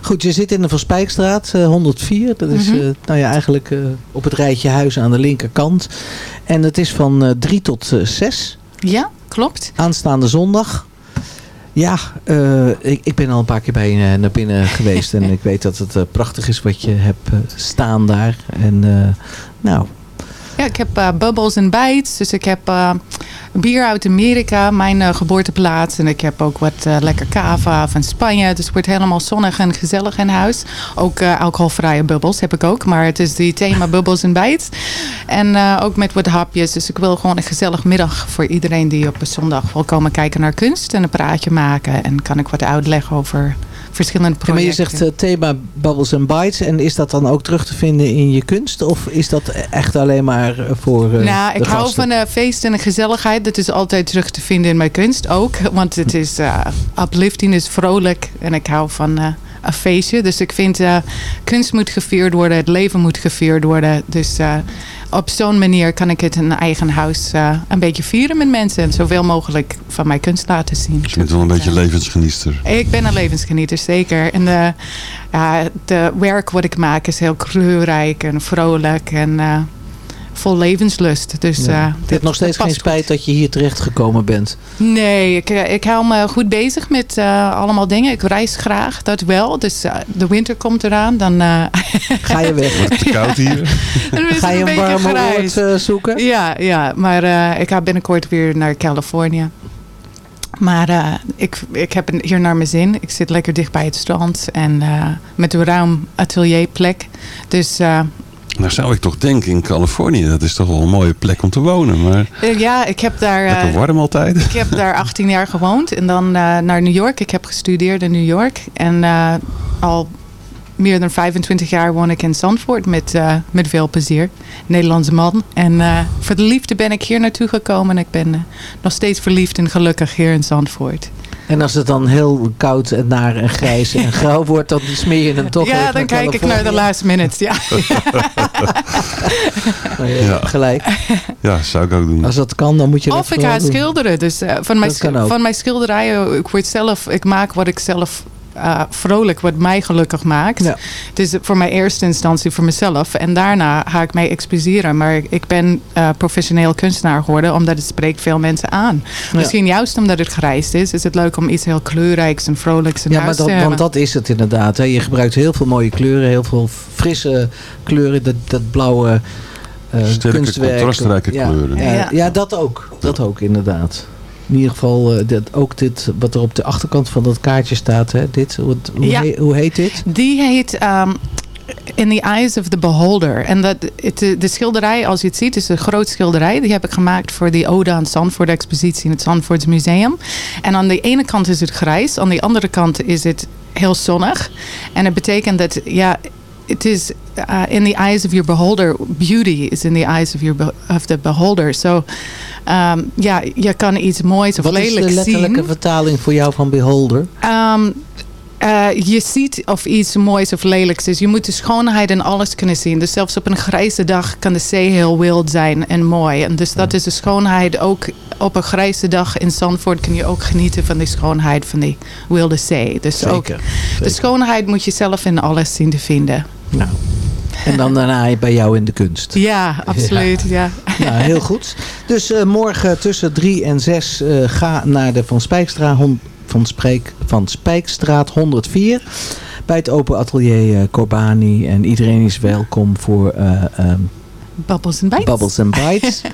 E: Goed, je zit in de Van Spijkstraat, eh, 104. Dat is
K: Mhm.
E: nou ja, eigenlijk op het rijtje huis aan de linkerkant. En het is van eh 3 tot eh 6.
K: Ja, klopt.
E: Aanstaande zondag. Ja, ik, ik ben al een paar keer bij je naar binnen *laughs* geweest. en ik weet dat het prachtig is wat je hebt staan daar. En nou,
K: Ja, ik heb eh, Bubbles and Bites. Dus ik heb eh, bier uit Amerika, mijn eh, geboorteplaats. En ik heb ook wat lekker cava van Spanje. Dus het wordt helemaal zonnig en gezellig in huis. Ook alcoholvrije bubbels heb ik ook. Maar het is die thema *laughs* Bubbles and Bites. En ook met wat hapjes. Dus ik wil gewoon een gezellig middag voor iedereen die op een zondag wil komen kijken naar kunst. En een praatje maken. En kan ik wat uitleggen over verschillende
E: Ja, maar je
K: projecten.
E: zegt eh, thema Bubbles and Bites. En is dat dan ook terug te vinden in je kunst? Of is dat echt alleen maar eh, voor eh,
K: nou,
E: de
K: ik hou van eh feest en gezelligheid. Dat is altijd terug te vinden in mijn kunst ook. Want het is uplifting, is vrolijk. En ik hou van een feestje. Dus ik vind kunst moet gevierd worden. Het leven moet gevierd worden. Dus eh, op zo'n manier kan ik het in eigen huis eh, een beetje vieren met mensen. En zoveel mogelijk van mijn kunst laten zien.
G: Je bent wel een beetje levensgeniester.
K: Ik ben een levensgenieter, zeker. En de, ja, de werk wat ik maak is heel kleurrijk en vrolijk en eh, vol levenslust. Dus,
E: Ja.
K: eh,
E: je hebt nog steeds geen spijt dat je hier terecht gekomen bent.
K: Nee, ik, eh, ik hou me goed bezig met eh, allemaal dingen. Ik reis graag, dat wel. Dus eh, de winter komt eraan, dan... eh, *laughs*
E: Ga je weg?
G: Wordt het te koud hier? *laughs*
E: Ga je een warme
K: grijs.
E: oord zoeken?
K: Ja, ja maar eh, ik ga binnenkort weer naar Californië. Maar eh, ik, ik heb hier naar mijn zin. Ik zit lekker dicht bij het strand. En eh, met een ruim atelierplek. Dus eh,
G: Nou zou ik toch denken in Californië, dat is toch wel een mooie plek om te wonen. Maar
K: eh, ja, ik heb daar... eh,
G: lekker warm altijd.
K: Ik heb daar *laughs* 18 jaar gewoond en dan eh, naar New York. Ik heb gestudeerd in New York. En al meer dan 25 jaar woon ik in Zandvoort met, eh, met veel plezier. Nederlandse man. En eh, voor de liefde ben ik hier naartoe gekomen. En ik ben eh, nog steeds verliefd en gelukkig hier in Zandvoort.
E: En als het dan heel koud en naar en grijs en *laughs* grauw wordt, dan smeer je hem toch
K: ja, dan kijk ik naar de last minutes. Ja.
E: Nou, je hebt gelijk.
G: Ja, zou ik ook doen.
E: Als dat kan, dan moet je dat
K: Of ik ga
E: doen.
K: schilderen. Dus van, mijn, van mijn schilderijen, ik word zelf, ik maak wat ik zelf eh, vrolijk, wat mij gelukkig maakt.
E: Ja.
K: Dus voor mijn eerste instantie voor mezelf. En daarna ga ik mij exposeren. Maar ik ben eh, professioneel kunstenaar geworden, omdat het spreekt veel mensen aan.
E: Ja.
K: Misschien juist omdat het grijs is, is het leuk om iets heel kleurrijks en vrolijks in
E: Ja, maar dat,
K: te
E: want dat is het inderdaad. Hè. Je gebruikt heel veel mooie kleuren, heel veel frisse kleuren. Dat, dat blauwe eh
G: Sterke,
E: kunstwerk.
G: contrastrijke
E: ja,
G: kleuren.
E: Ja,
K: Ja.
E: ja, dat ook. Dat ook inderdaad. In ieder geval eh, dit, ook dit wat er op de achterkant van dat kaartje staat. Hè. Dit, hoe, hoe,
K: Ja.
E: heet, hoe heet dit?
K: Die heet ehm, In the Eyes of the Beholder. En dat, het, de, de schilderij, als je het ziet, is een groot schilderij. Die heb ik gemaakt voor die Ode aan Zandvoort expositie in het Zandvoorts Museum. En aan de ene kant is het grijs, aan de andere kant is het heel zonnig. En het betekent dat, ja, it is uh, in the eyes of your beholder. Beauty is in the eyes of, your of the beholder. So ehm, ja, je kan iets moois of
E: Wat is de letterlijke
K: zien.
E: vertaling voor jou van beholder?
K: Ehm, eh, je ziet of iets moois of lelijks is. Je moet de schoonheid en alles kunnen zien. Dus zelfs op een grijze dag kan de zee heel wild zijn en mooi. En dus dat is de schoonheid. Ook op een grijze dag in Zandvoort kun je ook genieten van de schoonheid van die wilde zee. Dus ook
E: Zeker,
K: de schoonheid moet je zelf in alles zien te vinden.
E: Nou. En dan daarna bij jou in de kunst.
K: Ja, absoluut. Ja.
E: Nou, heel goed. Dus eh, morgen tussen 3 en 6 eh, ga naar de Van Spijkstraat, hon- van, Spreek, van Spijkstraat 104. Bij het open atelier eh, Corbani. En iedereen is welkom voor eh ehm,
K: Bubbles and Bites.
E: Bubbles and Bites. *laughs*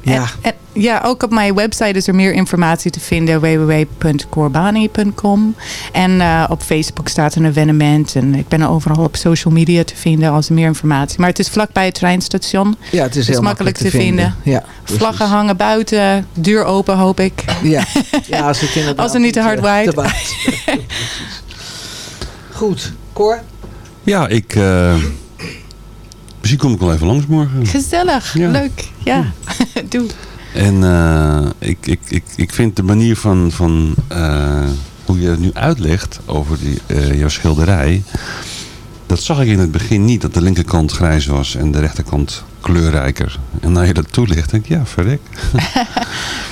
E: ja,
K: En, ja, ook op mijn website is er meer informatie te vinden. www.corbani.com En eh, op Facebook staat een evenement. En ik ben overal op social media te vinden als er meer informatie. Maar het is vlakbij het treinstation.
E: ja, het is heel
K: makkelijk te vinden.
E: Ja,
K: Vlaggen hangen buiten. Deur open hoop ik.
E: ja. *laughs* ja als, het
K: Als het niet te hard
E: eh,
K: waait. *laughs*
E: Goed, Cor?
G: Ja, ik... eh, misschien kom ik wel even langs morgen.
K: Gezellig.
G: Ja.
K: Leuk. Ja, *laughs* doe.
G: En eh, ik, ik, ik, ik vind de manier van, van eh, hoe je het nu uitlegt over die, eh, jouw schilderij. Dat zag ik in het begin niet, dat de linkerkant grijs was en de rechterkant kleurrijker. En na je dat toelicht, denk ik, ja, verrek. *laughs*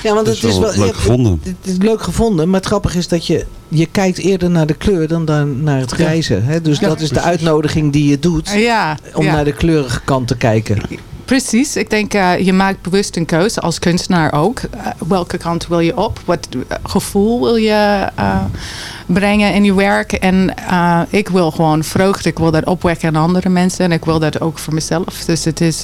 E: Ja, want
G: Dat
E: het
G: is
E: is
G: wel leuk
E: ja,
G: gevonden.
E: Het, het is leuk gevonden, maar het grappige is dat je, je kijkt eerder naar de kleur dan, dan naar het grijze. Hè? Dus
K: Ja,
E: dat is de uitnodiging die je doet
K: Ja,
E: om
K: ja.
E: naar de kleurige kant te kijken.
K: Precies. Ik denk, eh, je maakt bewust een keuze als kunstenaar ook. Eh, welke kant wil je op? Wat eh, gevoel wil je brengen in je werk? En ik wil gewoon vreugde. Ik wil dat opwekken aan andere mensen. En ik wil dat ook voor mezelf. Dus het is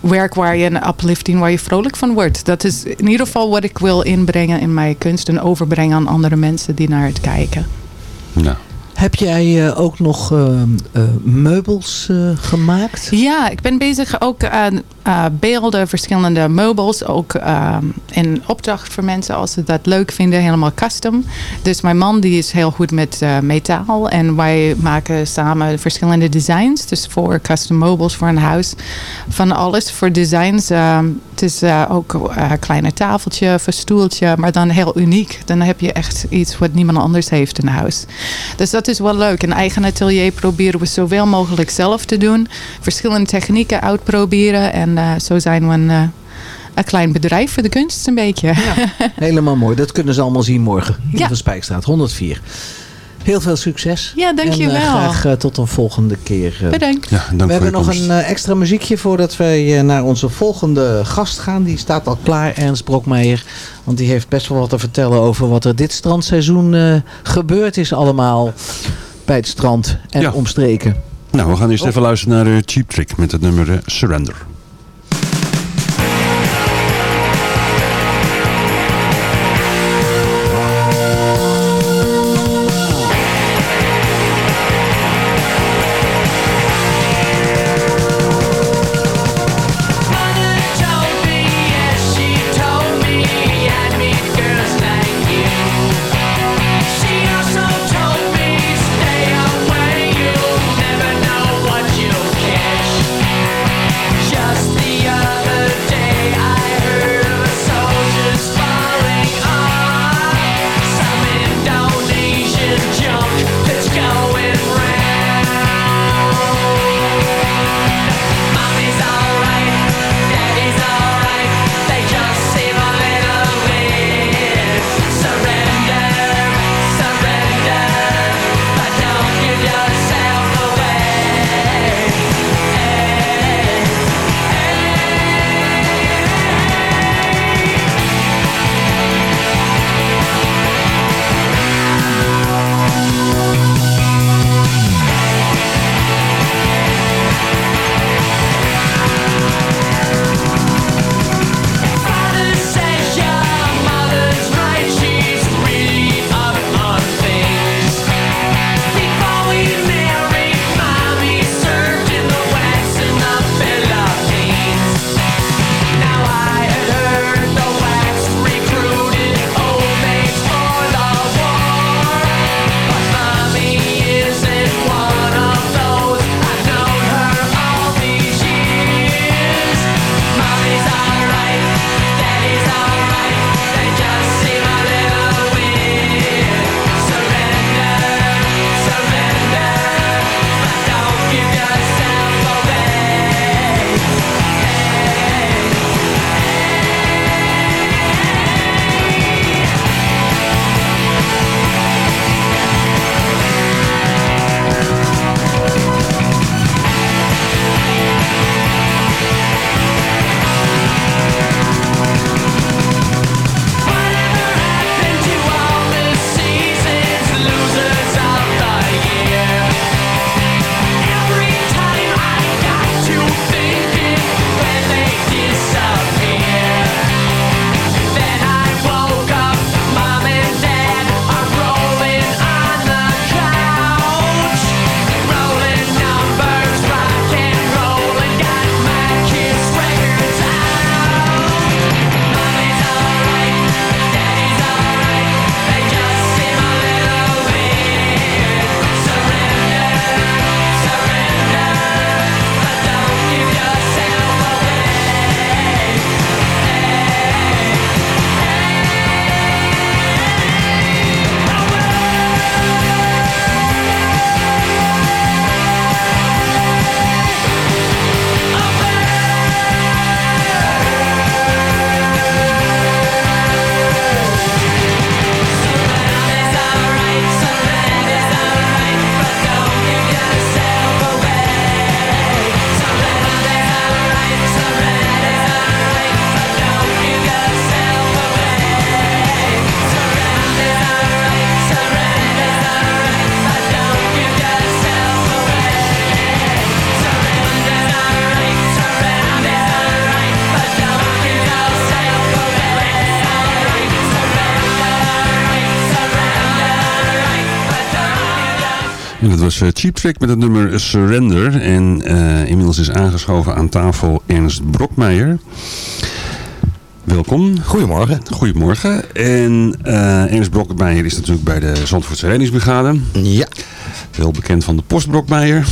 K: werk waar je een uplifting, waar je vrolijk van wordt. Dat is in ieder geval wat ik wil inbrengen in mijn kunst. En overbrengen aan andere mensen die naar het kijken.
G: Nou,
E: Heb jij eh, ook nog eh, eh, meubels eh, gemaakt?
K: Ja, ik ben bezig ook aan beelden, verschillende meubels. Ook eh, in opdracht voor mensen als ze dat leuk vinden, helemaal custom. Dus mijn man die is heel goed met metaal. En wij maken samen verschillende designs. Dus voor custom meubels voor een huis. Van alles voor designs. eh, het is ook een kleine tafeltje een stoeltje. Maar dan heel uniek. Dan heb je echt iets wat niemand anders heeft in huis. Dus dat is wel leuk. Een eigen atelier proberen we zoveel mogelijk zelf te doen. Verschillende technieken uitproberen. En eh, zo zijn we een, eh, een klein bedrijf voor de kunst een beetje.
E: Helemaal mooi. Dat kunnen ze allemaal zien morgen. In
K: Ja.
E: de Spijkstraat 104. Heel veel succes.
K: Ja,
E: En
K: dankjewel.
E: eh, graag eh, tot een volgende keer. eh.
K: Bedankt.
G: ja, dank
E: we hebben nog
G: komst.
E: een extra muziekje voordat wij eh, naar onze volgende gast gaan. Die staat al klaar, Ernst Brokmeijer. Want die heeft best wel wat te vertellen over wat er dit strandseizoen eh, gebeurd is allemaal bij het strand en
G: Ja.
E: omstreken.
G: Nou, we gaan eerst even luisteren naar Cheap Trick met het nummer Surrender. Dat was eh, Cheap Trick met het nummer Surrender. En eh, inmiddels is aangeschoven aan tafel Ernst Brokmeijer. Welkom.
L: Goedemorgen.
G: Goedemorgen. En eh, Ernst Brokmeijer is natuurlijk bij de Zandvoortse Reddingsbrigade.
L: Ja.
G: Heel bekend van de Post Brokmeijer.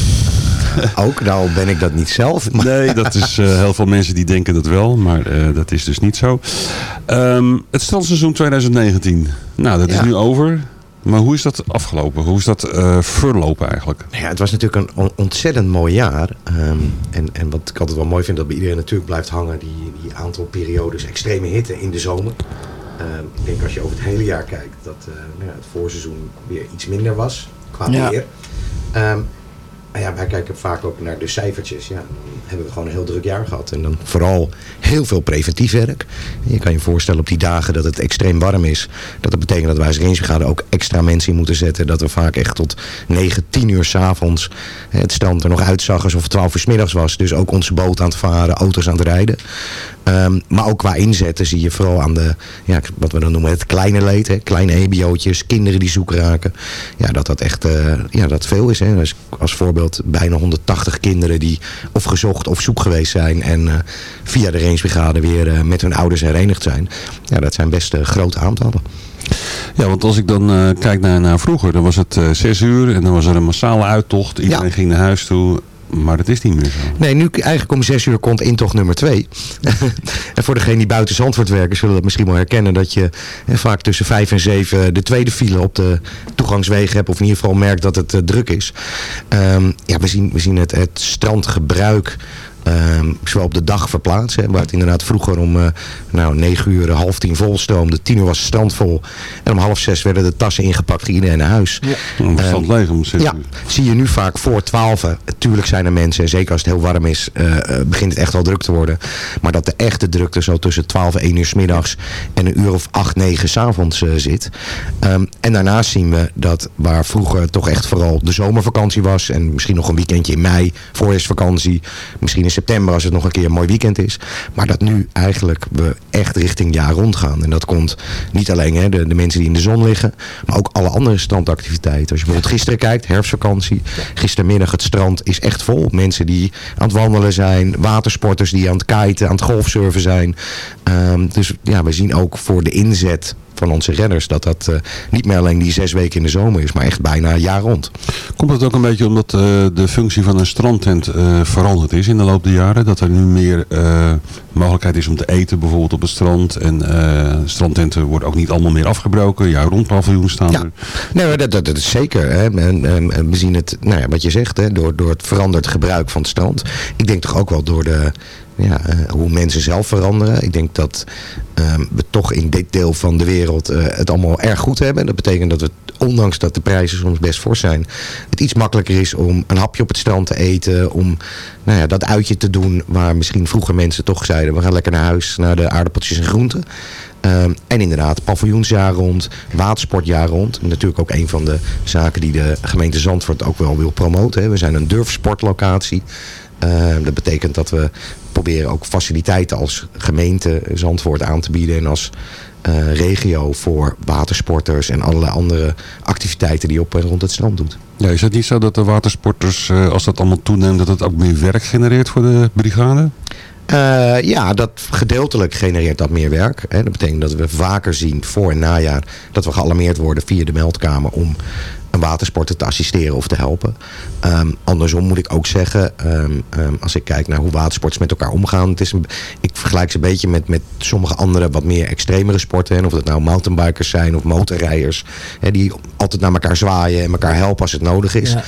G: *laughs*
L: Ook, nou ben ik dat niet zelf. maar-
G: Nee, dat is heel veel mensen die denken dat wel, maar dat is dus niet zo. Ehm, het strandseizoen 2019. Nou, dat is nu over. Maar hoe is dat afgelopen? Hoe is dat eh, verlopen eigenlijk?
L: Ja, het was natuurlijk een on- ontzettend mooi jaar. Ehm, en, en wat ik altijd wel mooi vind, dat bij iedereen natuurlijk blijft hangen... die, die aantal periodes extreme hitte in de zomer. Ehm, ik denk als je over het hele jaar kijkt... dat eh, nou ja, het voorseizoen weer iets minder was qua
E: Ja.
L: weer. Ehm, ja, wij kijken vaak ook naar de cijfertjes. Ja, dan hebben we gewoon een heel druk jaar gehad. En dan vooral heel veel preventief werk. Je kan je voorstellen op die dagen dat het extreem warm is. Dat dat betekent dat wij als rangebrigade ook extra mensen in moeten zetten. Dat we vaak echt tot 9, 10 uur s'avonds het strand er nog uitzag alsof het 12 uur 's middags was. Dus ook onze boot aan het varen, auto's aan het rijden. Ehm, maar ook qua inzetten zie je vooral aan de, ja, wat we dan noemen het kleine leed. Hè, kleine EBO'tjes, kinderen die zoek raken. Ja, dat dat echt eh, ja, dat veel is. Hè. Dus als voorbeeld bijna 180 kinderen die of gezocht of zoek geweest zijn. En eh, via de rangebrigade weer eh, met hun ouders herenigd zijn. Ja, dat zijn best grote aantallen.
G: Ja, want als ik dan eh, kijk naar, naar vroeger, dan was het eh, zes uur en dan was er een massale uittocht. Iedereen ging naar huis toe, maar dat is niet meer zo.
L: Nee, nu eigenlijk om zes uur komt intocht nummer twee. *laughs* en voor degene die buiten Zandvoort werken, zullen dat misschien wel herkennen dat je vaak tussen vijf en zeven de tweede file op de toegangswegen hebt. Of in ieder geval merkt dat het eh, druk is. Ehm, ja, we zien, we zien het, het strandgebruik ehm, zowel op de dag verplaatsen. hè, Waar het inderdaad vroeger om eh, nou, 9 uur, half tien vol stroomde. 10 uur was het strand vol. En om half zes werden de tassen ingepakt, iedereen naar huis.
G: Het strand leeg om
L: Ja, zie je nu vaak voor 12. Tuurlijk zijn er mensen, en zeker als het heel warm is, eh, eh, begint het echt wel druk te worden. Maar dat de echte drukte zo tussen 12 en 1 uur 's middags en een uur of 8, 9 s'avonds avonds zit. Ehm, en daarnaast zien we dat waar vroeger toch echt vooral de zomervakantie was en misschien nog een weekendje in mei, voorjaarsvakantie, misschien in september als het nog een keer een mooi weekend is. Maar dat nu eigenlijk we echt richting jaar rond gaan. En dat komt niet alleen hè, de, de mensen die in de zon liggen, maar ook alle andere strandactiviteiten. Als je bijvoorbeeld gisteren kijkt, herfstvakantie. Gistermiddag het strand is echt vol. Mensen die aan het wandelen zijn, watersporters die aan het kiten, aan het golfsurfen zijn. Ehm, dus ja, we zien ook voor de inzet van onze renners dat dat eh, niet meer alleen die zes weken in de zomer is, maar echt bijna jaar rond.
G: Komt het ook een beetje omdat eh, de functie van een strandtent eh, veranderd is in de loop der jaren? Dat er nu meer mogelijkheid is om te eten bijvoorbeeld op het strand. En strandtenten worden ook niet allemaal meer afgebroken. Ja, rond paviljoen staan er.
L: Nee, dat, dat, dat is zeker. Hè. En, en, en we zien het, nou ja, wat je zegt, hè, door, door het veranderd gebruik van het strand. Ik denk toch ook wel door de, ja, eh, hoe mensen zelf veranderen. Ik denk dat ehm, we toch in dit deel van de wereld eh, het allemaal erg goed hebben. Dat betekent dat we, ondanks dat de prijzen soms best fors zijn, het iets makkelijker is om een hapje op het strand te eten. Om nou ja, dat uitje te doen waar misschien vroeger mensen toch zeiden, we gaan lekker naar huis, naar de aardappeltjes en groenten. Ehm, en inderdaad, paviljoensjaar rond, watersportjaar rond. Natuurlijk ook een van de zaken die de gemeente Zandvoort ook wel wil promoten. We zijn een durfsportlocatie. Ehm, dat betekent dat we proberen ook faciliteiten als gemeente Zandvoort aan te bieden. En als eh, regio voor watersporters en allerlei andere activiteiten die op en rond het strand doet.
G: Ja, is het niet zo dat de watersporters, eh, als dat allemaal toeneemt, dat het ook meer werk genereert voor de brigade?
L: Eh, ja, dat gedeeltelijk genereert dat meer werk. Hè. Dat betekent dat we vaker zien voor en najaar dat we gealarmeerd worden via de meldkamer om een watersporter te assisteren of te helpen. Ehm, andersom moet ik ook zeggen, ehm, ehm, als ik kijk naar hoe watersporters met elkaar omgaan. Het is een, ik vergelijk ze een beetje met, met sommige andere wat meer extremere sporten. En of dat nou mountainbikers zijn of motorrijders. Die altijd naar elkaar zwaaien en elkaar helpen als het nodig is.
E: Ja.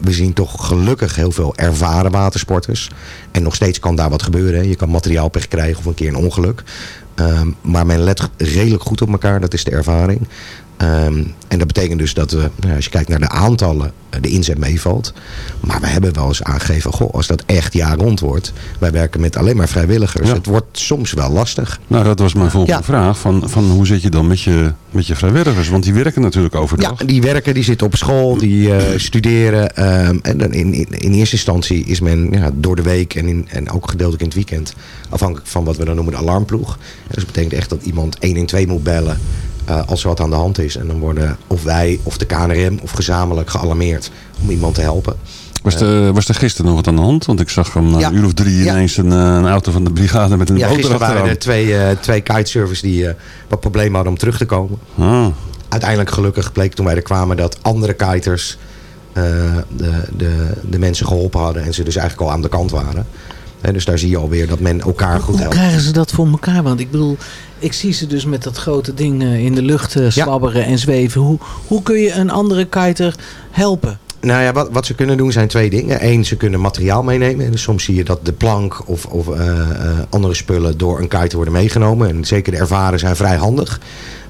L: We zien toch gelukkig heel veel ervaren watersporters. En nog steeds kan daar wat gebeuren. Je kan materiaalpech krijgen of een keer een ongeluk. Maar men let redelijk goed op elkaar. Dat is de ervaring. Ehm, en dat betekent dus dat we, nou, als je kijkt naar de aantallen, eh, de inzet meevalt. Maar we hebben wel eens aangegeven, goh, als dat echt jaar rond wordt. Wij werken met alleen maar vrijwilligers.
G: Ja.
L: Het wordt soms wel lastig.
G: Nou, dat was mijn volgende
L: Ja.
G: vraag. Van, van hoe zit je dan met je, met je vrijwilligers? Want die werken natuurlijk overdag.
L: Ja, die werken, die zitten op school, die eh, studeren. ehm, en dan in, in, in eerste instantie is men ja, door de week en, in, en ook gedeeltelijk in het weekend... afhankelijk van wat we dan noemen de alarmploeg. Dus dat betekent echt dat iemand 112 moet bellen... eh, als er wat aan de hand is. En dan worden of wij of de KNRM of gezamenlijk gealarmeerd om iemand te helpen.
G: Was er, was er gisteren nog wat aan de hand? Want ik zag
L: Ja.
G: een uur of drie
L: Ja.
G: ineens een, eh, een auto van de brigade met een
L: Ja,
G: boot
L: gisteren waren er twee, eh, twee kitesurfers die eh, wat problemen hadden om terug te komen.
G: Ah.
L: Uiteindelijk gelukkig bleek toen wij er kwamen dat andere kiters eh, de, de, de mensen geholpen hadden. En ze dus eigenlijk al aan de kant waren. Hè, dus daar zie je alweer dat men elkaar goed
E: Hoe
L: helpt.
E: krijgen ze dat voor elkaar? Want ik bedoel, ik zie ze dus met dat grote ding eh, in de lucht eh, zwabberen en zweven. Hoe, hoe kun je een andere kiter helpen?
L: Nou ja, wat, wat ze kunnen doen zijn twee dingen. Eén, ze kunnen materiaal meenemen. En soms zie je dat de plank of, of eh, andere spullen door een kite worden meegenomen. En zeker de ervaren zijn vrij handig.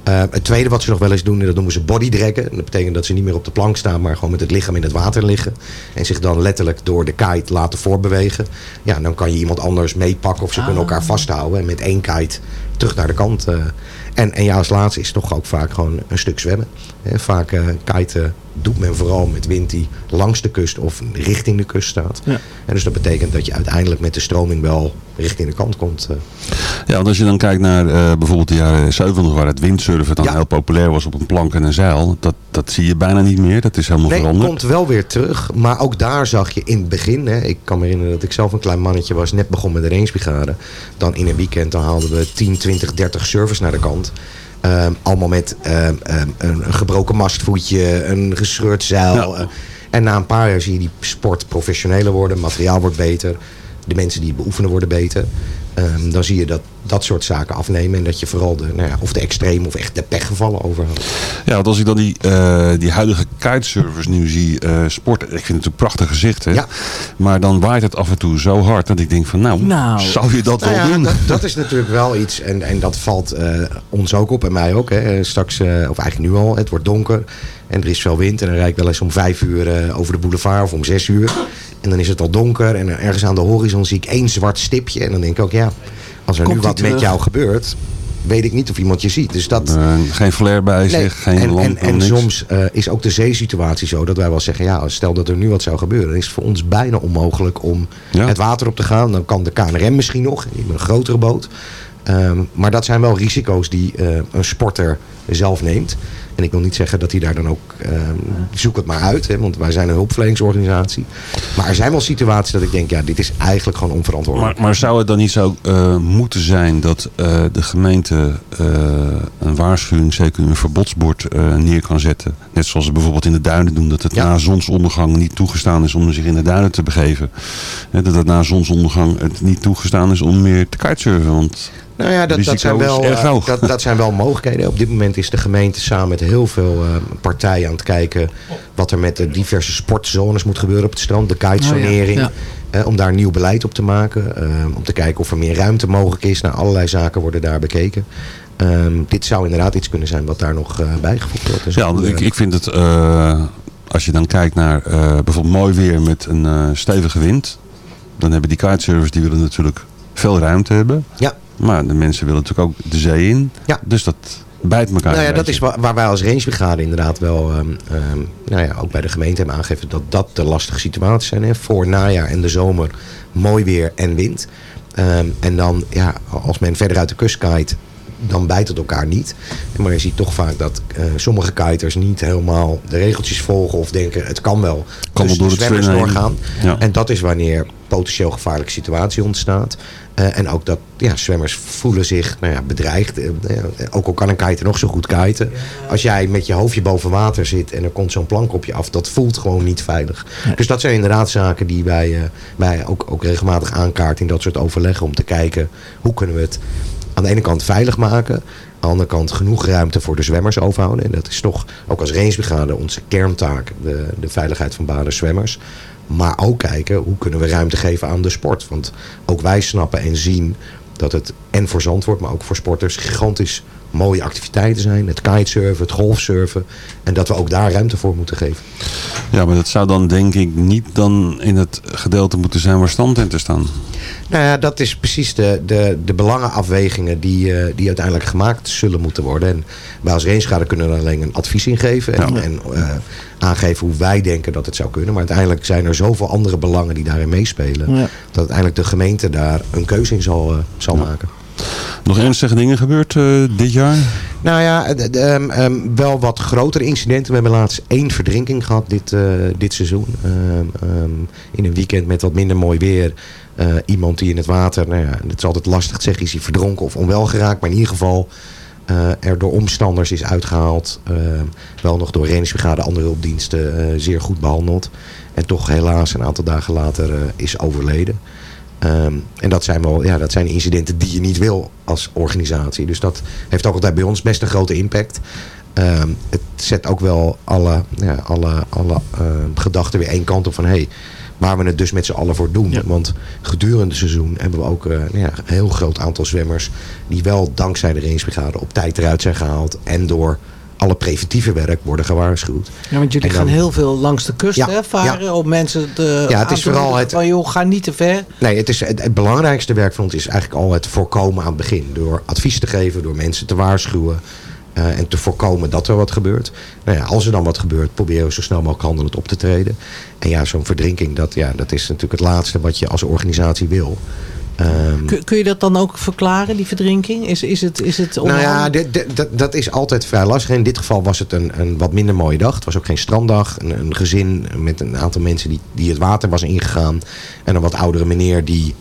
L: Het tweede wat ze nog wel eens doen, dat noemen ze bodydrekken. En Dat betekent dat ze niet meer op de plank staan, maar gewoon met het lichaam in het water liggen. En zich dan letterlijk door de kite laten voorbewegen. Ja, dan kan je iemand anders meepakken of ze kunnen elkaar vasthouden. En met één kite terug naar de kant. eh. En, en ja, als laatste is het toch ook vaak gewoon een stuk zwemmen. Vaak eh kiten doet men vooral met wind die langs de kust of richting de kust staat.
E: Ja.
L: En dus dat betekent dat je uiteindelijk met de stroming wel richting de kant komt. eh.
G: Ja, want als je dan kijkt naar eh, bijvoorbeeld de jaren 70 waar het windsurfen dan heel populair was op een plank en een zeil. Dat, dat zie je bijna niet meer. Dat is helemaal
L: Nee, het
G: veranderd.
L: komt wel weer terug. Maar ook daar zag je in het begin. Hè, ik kan me herinneren dat ik zelf een klein mannetje was. Net begon met de rangebrigade. Dan in een weekend dan haalden we 10, 20, 30 servers naar de kant. Ehm, allemaal met ehm, ehm, een, een gebroken mastvoetje, een gescheurd zeil. eh. en na een paar jaar zie je die sport professioneler worden. Materiaal wordt beter. De mensen die het beoefenen worden beter. Ehm, dan zie je dat dat soort zaken afnemen. En dat je vooral de, nou ja, of de extreem of echt de pechgevallen overhoudt.
G: Ja, want als ik dan die, eh, die huidige kitesurfers nu zie eh, sporten. Ik vind het een prachtig gezicht. Hè? Maar dan waait het af en toe zo hard dat ik denk van nou,
L: Nou,
G: zou je dat
L: Nou
G: wel
L: ja,
G: doen?
L: Dat, dat is natuurlijk wel iets. En, en dat valt eh, ons ook op en mij ook. Hè. Straks, eh, of eigenlijk nu al, het wordt donker. En er is veel wind. En dan rijd ik wel eens om vijf uur eh, over de boulevard of om zes uur. En dan is het al donker. En ergens aan de horizon zie ik één zwart stipje. En dan denk ik ook, ja, als er
G: Komt
L: nu wat met jou gebeurt, weet ik niet of iemand je ziet. Dus dat...
G: Eh, geen flare bij
L: Nee,
G: zich, geen
L: en,
G: lamp,
L: en, en soms eh, is ook de zeesituatie zo dat wij wel zeggen... ja, stel dat er nu wat zou gebeuren... dan is het voor ons bijna onmogelijk om het water op te gaan. Dan kan de KNRM misschien nog, een grotere boot. Ehm, maar dat zijn wel risico's die eh, een sporter zelf neemt. En ik wil niet zeggen dat hij daar dan ook... ehm, zoek het maar uit, hè, want wij zijn een hulpverleningsorganisatie. Maar er zijn wel situaties dat ik denk... ja, dit is eigenlijk gewoon onverantwoordelijk.
G: Maar, maar zou het dan niet zo eh, moeten zijn dat eh, de gemeente eh, een waarschuwing, zeker een verbodsbord neer kan zetten? Net zoals ze bijvoorbeeld in de duinen doen, dat het na zonsondergang niet toegestaan is om zich in de duinen te begeven. Dat het na zonsondergang het niet toegestaan is om meer te kitesurfen. Want
L: Nou ja, dat, dat, zijn wel, eh, dat, dat zijn wel mogelijkheden. Op dit moment is de gemeente samen met heel veel eh, partijen aan het kijken... wat er met de diverse sportzones moet gebeuren op het strand. De kitesonering.
E: Oh ja,
L: eh, om daar nieuw beleid op te maken. om te kijken of er meer ruimte mogelijk is. Nou, allerlei zaken worden daar bekeken. Ehm, dit zou inderdaad iets kunnen zijn wat daar nog eh, bijgevoegd wordt. Dus
G: Ja, ik, ik vind het, eh, als je dan kijkt naar eh, bijvoorbeeld mooi weer met een eh, stevige wind. Dan hebben die kitesurfers, die willen natuurlijk veel ruimte hebben.
L: Ja.
G: Maar de mensen willen natuurlijk ook de zee in.
L: Ja.
G: Dus dat bijt elkaar
L: Nou ja, dat is waar, waar wij als rangebrigade inderdaad wel, ehm, ehm, nou ja, ook bij de gemeente hebben aangegeven dat dat de lastige situaties zijn. Hè? Voor najaar en de zomer mooi weer en wind. Ehm, en dan, ja, als men verder uit de kust kite, dan bijt het elkaar niet. Maar je ziet toch vaak dat eh, sommige kiters niet helemaal de regeltjes volgen of denken het kan wel.
G: Kan
L: dus
G: wel door
L: de zwemmers doorgaan.
G: Ja.
L: En dat is wanneer potentieel gevaarlijke situatie ontstaat. Eh, en ook dat ja, zwemmers voelen zich nou ja, bedreigd. Eh, ook al kan een kiter nog zo goed kiten. Als jij met je hoofdje boven water zit en er komt zo'n plank op je af. Dat voelt gewoon niet veilig. Dus dat zijn inderdaad zaken die wij, wij ook, ook regelmatig aankaarten in dat soort overleggen. Om te kijken hoe kunnen we het aan de ene kant veilig maken. De andere kant genoeg ruimte voor de zwemmers overhouden. En dat is toch ook als rangebrigade onze kerntaak. De, de veiligheid van baden zwemmers. Maar ook kijken hoe kunnen we ruimte geven aan de sport. Want ook wij snappen en zien dat het en voor Zandvoort, maar ook voor sporters gigantisch mooie activiteiten zijn. Het kitesurfen, het golfsurfen. En dat we ook daar ruimte voor moeten geven.
G: Ja, maar dat zou dan denk ik niet dan in het gedeelte moeten zijn waar standtenten staan.
L: Nou ja, dat is precies de, de, de belangenafwegingen die, eh, die uiteindelijk gemaakt zullen moeten worden. En wij als rangeschade kunnen er alleen een advies in geven. En, en eh, aangeven hoe wij denken dat het zou kunnen. Maar uiteindelijk zijn er zoveel andere belangen die daarin meespelen.
E: Ja.
L: Dat uiteindelijk de gemeente daar een keuze in zal, eh, zal maken.
G: Nog ernstige dingen gebeurd eh, dit jaar?
L: Nou ja, ehm, ehm, wel wat grotere incidenten. We hebben laatst één verdrinking gehad dit, eh, dit seizoen. Ehm, in een weekend met wat minder mooi weer. Eh, iemand die in het water, nou ja, het is altijd lastig te zeggen, is hij verdronken of onwel geraakt. Maar in ieder geval er door omstanders is uitgehaald. Wel nog door reddingsbrigade, andere hulpdiensten zeer goed behandeld. En toch helaas een aantal dagen later is overleden. Ehm, en dat zijn, wel, ja, dat zijn incidenten die je niet wil als organisatie. Dus dat heeft ook altijd bij ons best een grote impact. Ehm, het zet ook wel alle, ja, alle, alle ehm, gedachten weer één kant op van... Hey, waar we het dus met z'n allen voor doen. Want gedurende het seizoen hebben we ook eh, ja, een heel groot aantal zwemmers... die wel dankzij de reddingsbrigade op tijd eruit zijn gehaald. En door alle preventieve werk worden gewaarschuwd.
E: Ja, want jullie
L: dan-
E: gaan heel veel langs de kust
L: Ja,
E: hè, varen
L: ja.
E: om mensen te
L: Ja, het is vooral het-
E: van, joh, ga niet te ver.
L: Nee, het, is, het, het belangrijkste werk van ons is eigenlijk al het voorkomen aan het begin. Door advies te geven, door mensen te waarschuwen. eh, en te voorkomen dat er wat gebeurt. Nou ja, als er dan wat gebeurt, proberen we zo snel mogelijk handelend op te treden. En ja, zo'n verdrinking, dat, ja, dat is natuurlijk het laatste wat je als organisatie wil. Ehm,
E: Kun, kun je dat dan ook verklaren, die verdrinking? Is, is het, is het
L: nou ja, dat is altijd vrij lastig. In dit geval was het een, een wat minder mooie dag. Het was ook geen stranddag. Een, een gezin met een aantal mensen die, die het water was ingegaan. En een wat oudere meneer die...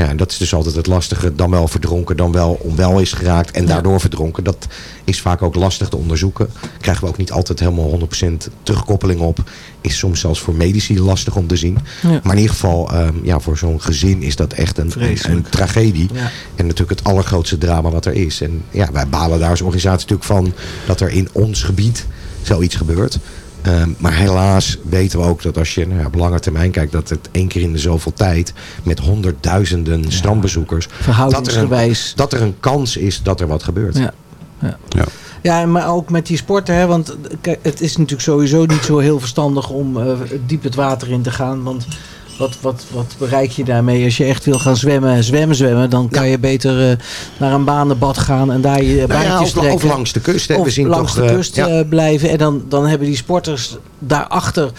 L: Ja, dat is dus altijd het lastige. Dan wel verdronken, dan wel onwel is geraakt en daardoor verdronken. Dat is vaak ook lastig te onderzoeken. Krijgen we ook niet altijd helemaal 100% terugkoppeling op. Is soms zelfs voor medici lastig om te zien.
E: Ja.
L: Maar in ieder geval, ehm, ja, voor zo'n gezin is dat echt een, een,
E: Vreselijk.
L: een tragedie.
E: Ja.
L: En natuurlijk het allergrootste drama wat er is. En ja, wij balen daar als organisatie natuurlijk van dat er in ons gebied zoiets gebeurt. Ehm, maar helaas weten we ook dat als je nou ja, op lange termijn kijkt... dat het één keer in de zoveel tijd met honderdduizenden strandbezoekers... Dat er,
E: Verhoudingsgewijs.
L: een, dat er een kans is dat er wat gebeurt.
E: Ja. Ja.
G: Ja.
E: Ja, maar ook met die sporten, hè, want kijk, het is natuurlijk sowieso niet zo heel verstandig om eh, diep het water in te gaan. Want wat, wat, wat bereik je daarmee? Als je echt wil gaan zwemmen, zwemmen, zwemmen, dan kan je beter eh, naar een banenbad gaan en daar je
L: Nou ja,
E: baantjes
L: of,
E: trekken.
L: of langs de kust. Hè.
E: Of
L: we zien
E: langs
L: toch,
E: de
L: eh,
E: kust
L: ja.
E: eh, blijven. En dan, dan hebben die sporters daarachter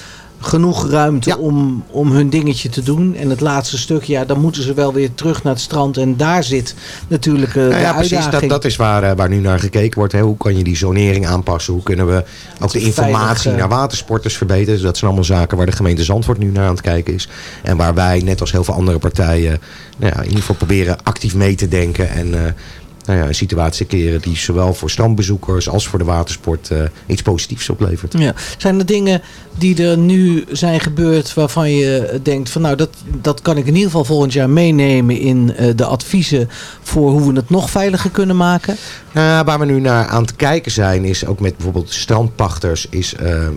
E: genoeg ruimte om, om hun dingetje te doen. En het laatste stukje, ja, dan moeten ze wel weer terug naar het strand. En daar zit natuurlijk eh,
L: Nou
E: de
L: ja, precies.
E: uitdaging.
L: Dat, dat is waar, eh, waar nu naar gekeken wordt. Hè. Hoe kan je die zonering aanpassen? Hoe kunnen we ook de informatie
E: veilig, eh,
L: naar watersporters verbeteren? Dus dat zijn allemaal zaken waar de gemeente Zandvoort nu naar aan het kijken is. En waar wij, net als heel veel andere partijen, nou ja, in ieder geval proberen actief mee te denken. En nou ja, een situatie keren die zowel voor strandbezoekers als voor de watersport eh, iets positiefs oplevert.
E: Ja. Zijn er dingen die er nu zijn gebeurd waarvan je denkt van nou dat, dat kan ik in ieder geval volgend jaar meenemen in eh, de adviezen voor hoe we het nog veiliger kunnen maken?
L: Nou, waar we nu naar aan het kijken zijn, is ook met bijvoorbeeld strandpachters, is eh,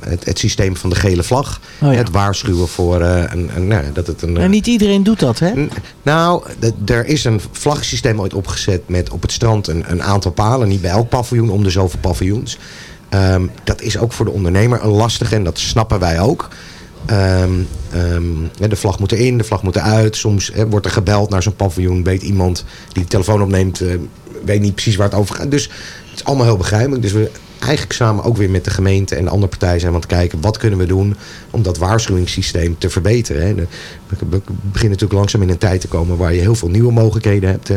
L: het, het systeem van de gele vlag.
E: Oh ja.
L: Het waarschuwen voor een, een, nou, dat het een.
E: En niet iedereen doet dat hè?
L: Nou, er is een vlaggensysteem ooit opgezet met op het strand een, een aantal palen. Niet bij elk paviljoen, om de zoveel paviljoens. Ehm, dat is ook voor de ondernemer een lastige en dat snappen wij ook. Ehm, ehm, de vlag moet erin, de vlag moet eruit. Soms wordt er gebeld naar zo'n paviljoen. Weet iemand die de telefoon opneemt, eh, weet niet precies waar het over gaat. Dus het is allemaal heel begrijpelijk. Dus we eigenlijk samen ook weer met de gemeente en de andere partijen zijn aan het kijken. Wat kunnen we doen om dat waarschuwingssysteem te verbeteren. Hè. De- We beginnen natuurlijk langzaam in een tijd te komen waar je heel veel nieuwe mogelijkheden hebt.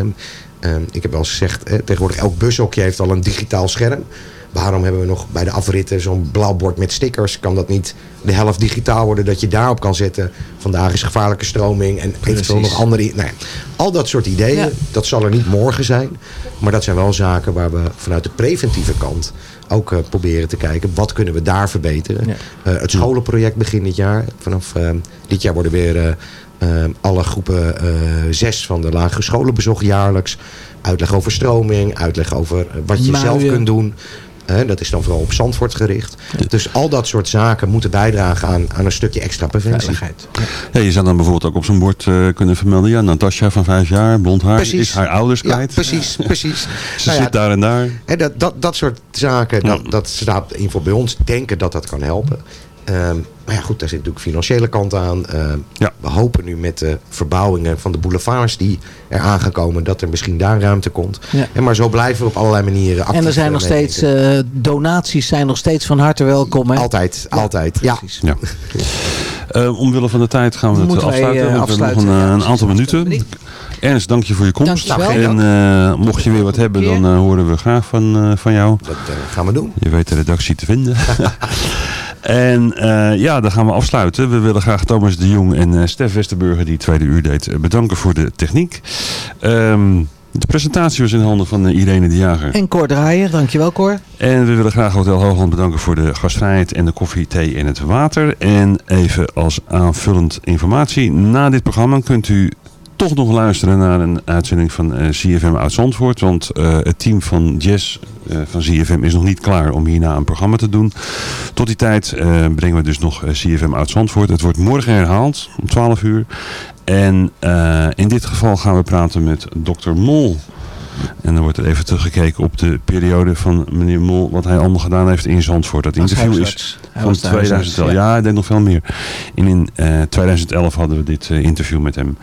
L: Ehm, ik heb wel eens gezegd, hè, tegenwoordig elk bushokje heeft al een digitaal scherm. Waarom hebben we nog bij de afritten zo'n blauw bord met stickers? Kan dat niet de helft digitaal worden dat je daarop kan zetten? Vandaag is gevaarlijke stroming en eventueel nog andere... Nou ja, al dat soort ideeën,
E: Ja.
L: dat zal er niet morgen zijn. Maar dat zijn wel zaken waar we vanuit de preventieve kant ook eh, proberen te kijken. Wat kunnen we daar verbeteren?
E: Ja.
L: Eh, het scholenproject begin dit jaar. Vanaf eh, dit jaar worden weer eh, alle groepen eh, zes van de lagere scholen bezocht jaarlijks. Uitleg over stroming, uitleg over eh, wat je zelf kunt doen. Hè, dat is dan vooral op Zandvoort gericht. Dus al dat soort zaken moeten bijdragen aan, aan een stukje extra preventie.
G: Ja, je zou dan bijvoorbeeld ook op zo'n bord eh, kunnen vermelden. Ja, Natasja van vijf jaar, blond haar,
L: Precies.
G: is haar ouders
L: Ja,
G: kwijt.
L: precies, precies. *laughs*
G: Ze
L: Nou ja,
G: zit daar en daar.
L: Hè, dat, dat, dat soort zaken, dat, dat staat in ieder geval bij ons. Denken dat dat kan helpen. Ehm, maar ja, goed, daar zit natuurlijk financiële kant aan. Ehm, We hopen nu met de verbouwingen van de boulevards die er aan gaan komen, dat er misschien daar ruimte komt.
E: Ja.
L: En maar zo blijven we op allerlei manieren actief.
E: En er zijn nog
L: eh,
E: steeds
L: meedenken.
E: eh, donaties zijn nog steeds van harte welkom. Hè?
L: Altijd, altijd. Ja.
G: Ja. Eh, omwille van de tijd gaan we het
M: Moeten wij,
G: afsluiten. want we hebben
M: afsluiten,
G: nog een,
M: ja,
G: een aantal minuten. Ernst, dank je voor je komst.
M: Dankjewel.
G: En eh, mocht je weer wat hebben, dan horen we graag van, eh, van jou.
L: Dat gaan we doen.
G: Je weet de redactie te vinden. *laughs* en eh, ja, dan gaan we afsluiten. We willen graag Thomas de Jong en eh, Stef Westerburger, die het tweede uur deed, eh, bedanken voor de techniek. Ehm, de presentatie was in handen van Irene de Jager.
M: En Cor Draaien, dankjewel Cor.
G: En we willen graag Hotel Hoogland bedanken voor de gastvrijheid en de koffie, thee en het water. En even als aanvullend informatie. Na dit programma kunt u toch nog luisteren naar een uitzending van eh, CFM uit Zandvoort. Want eh, het team van Jess eh, van CFM is nog niet klaar om hierna een programma te doen. Tot die tijd brengen we dus nog CFM uit Zandvoort. Het wordt morgen herhaald om 12 uur. En in dit geval gaan we praten met dokter Mol. En dan wordt er even teruggekeken op de periode van meneer Mol, wat hij allemaal gedaan heeft in Zandvoort. Dat interview is van
M: was de huisarts,
G: 2011. Ja, hij deed nog veel meer. En in eh, 2011 hadden we dit interview met hem.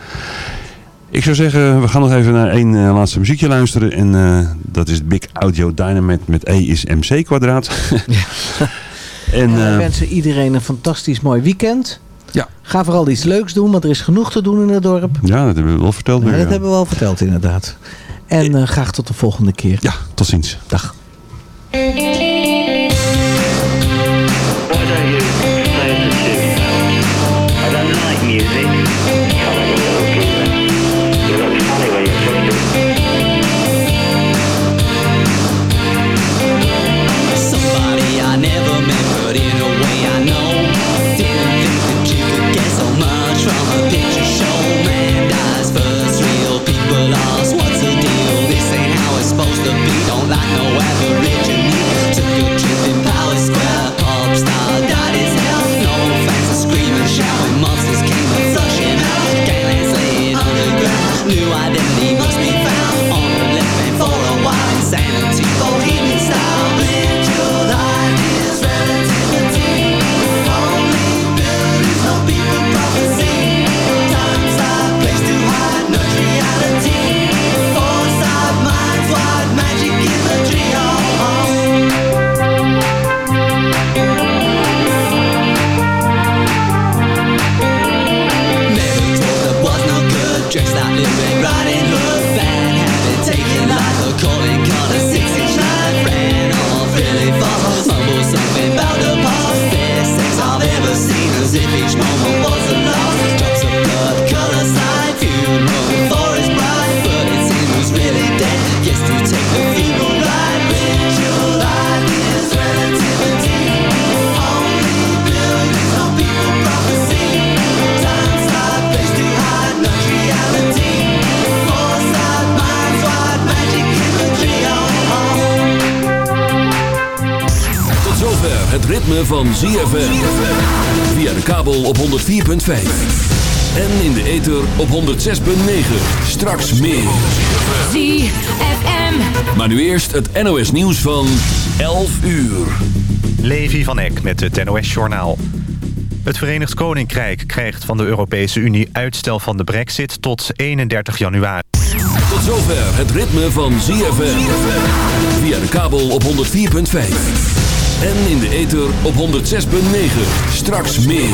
G: Ik zou zeggen, we gaan nog even naar één eh, laatste muziekje luisteren. En eh, dat is Big Audio Dynamite met E is MC kwadraat. *laughs* en,
M: En wij
G: eh,
M: wensen iedereen een fantastisch mooi weekend.
G: Ja.
M: Ga vooral iets leuks doen, want er is genoeg te doen in het dorp.
G: ja, dat hebben we wel verteld.
M: Ja, dat
G: ja.
M: hebben we al verteld inderdaad. En graag tot de volgende keer.
G: Ja, tot ziens.
M: Dag.
A: 106.9. Straks meer.
N: ZFM.
A: Maar nu eerst het NOS nieuws van 11 uur.
B: Levi van Eck met het NOS-journaal. Het Verenigd Koninkrijk krijgt van de Europese Unie uitstel van de brexit tot 31 januari.
A: Tot zover het ritme van ZFM. Via de kabel op 104.5. En in de ether op 106.9. Straks meer.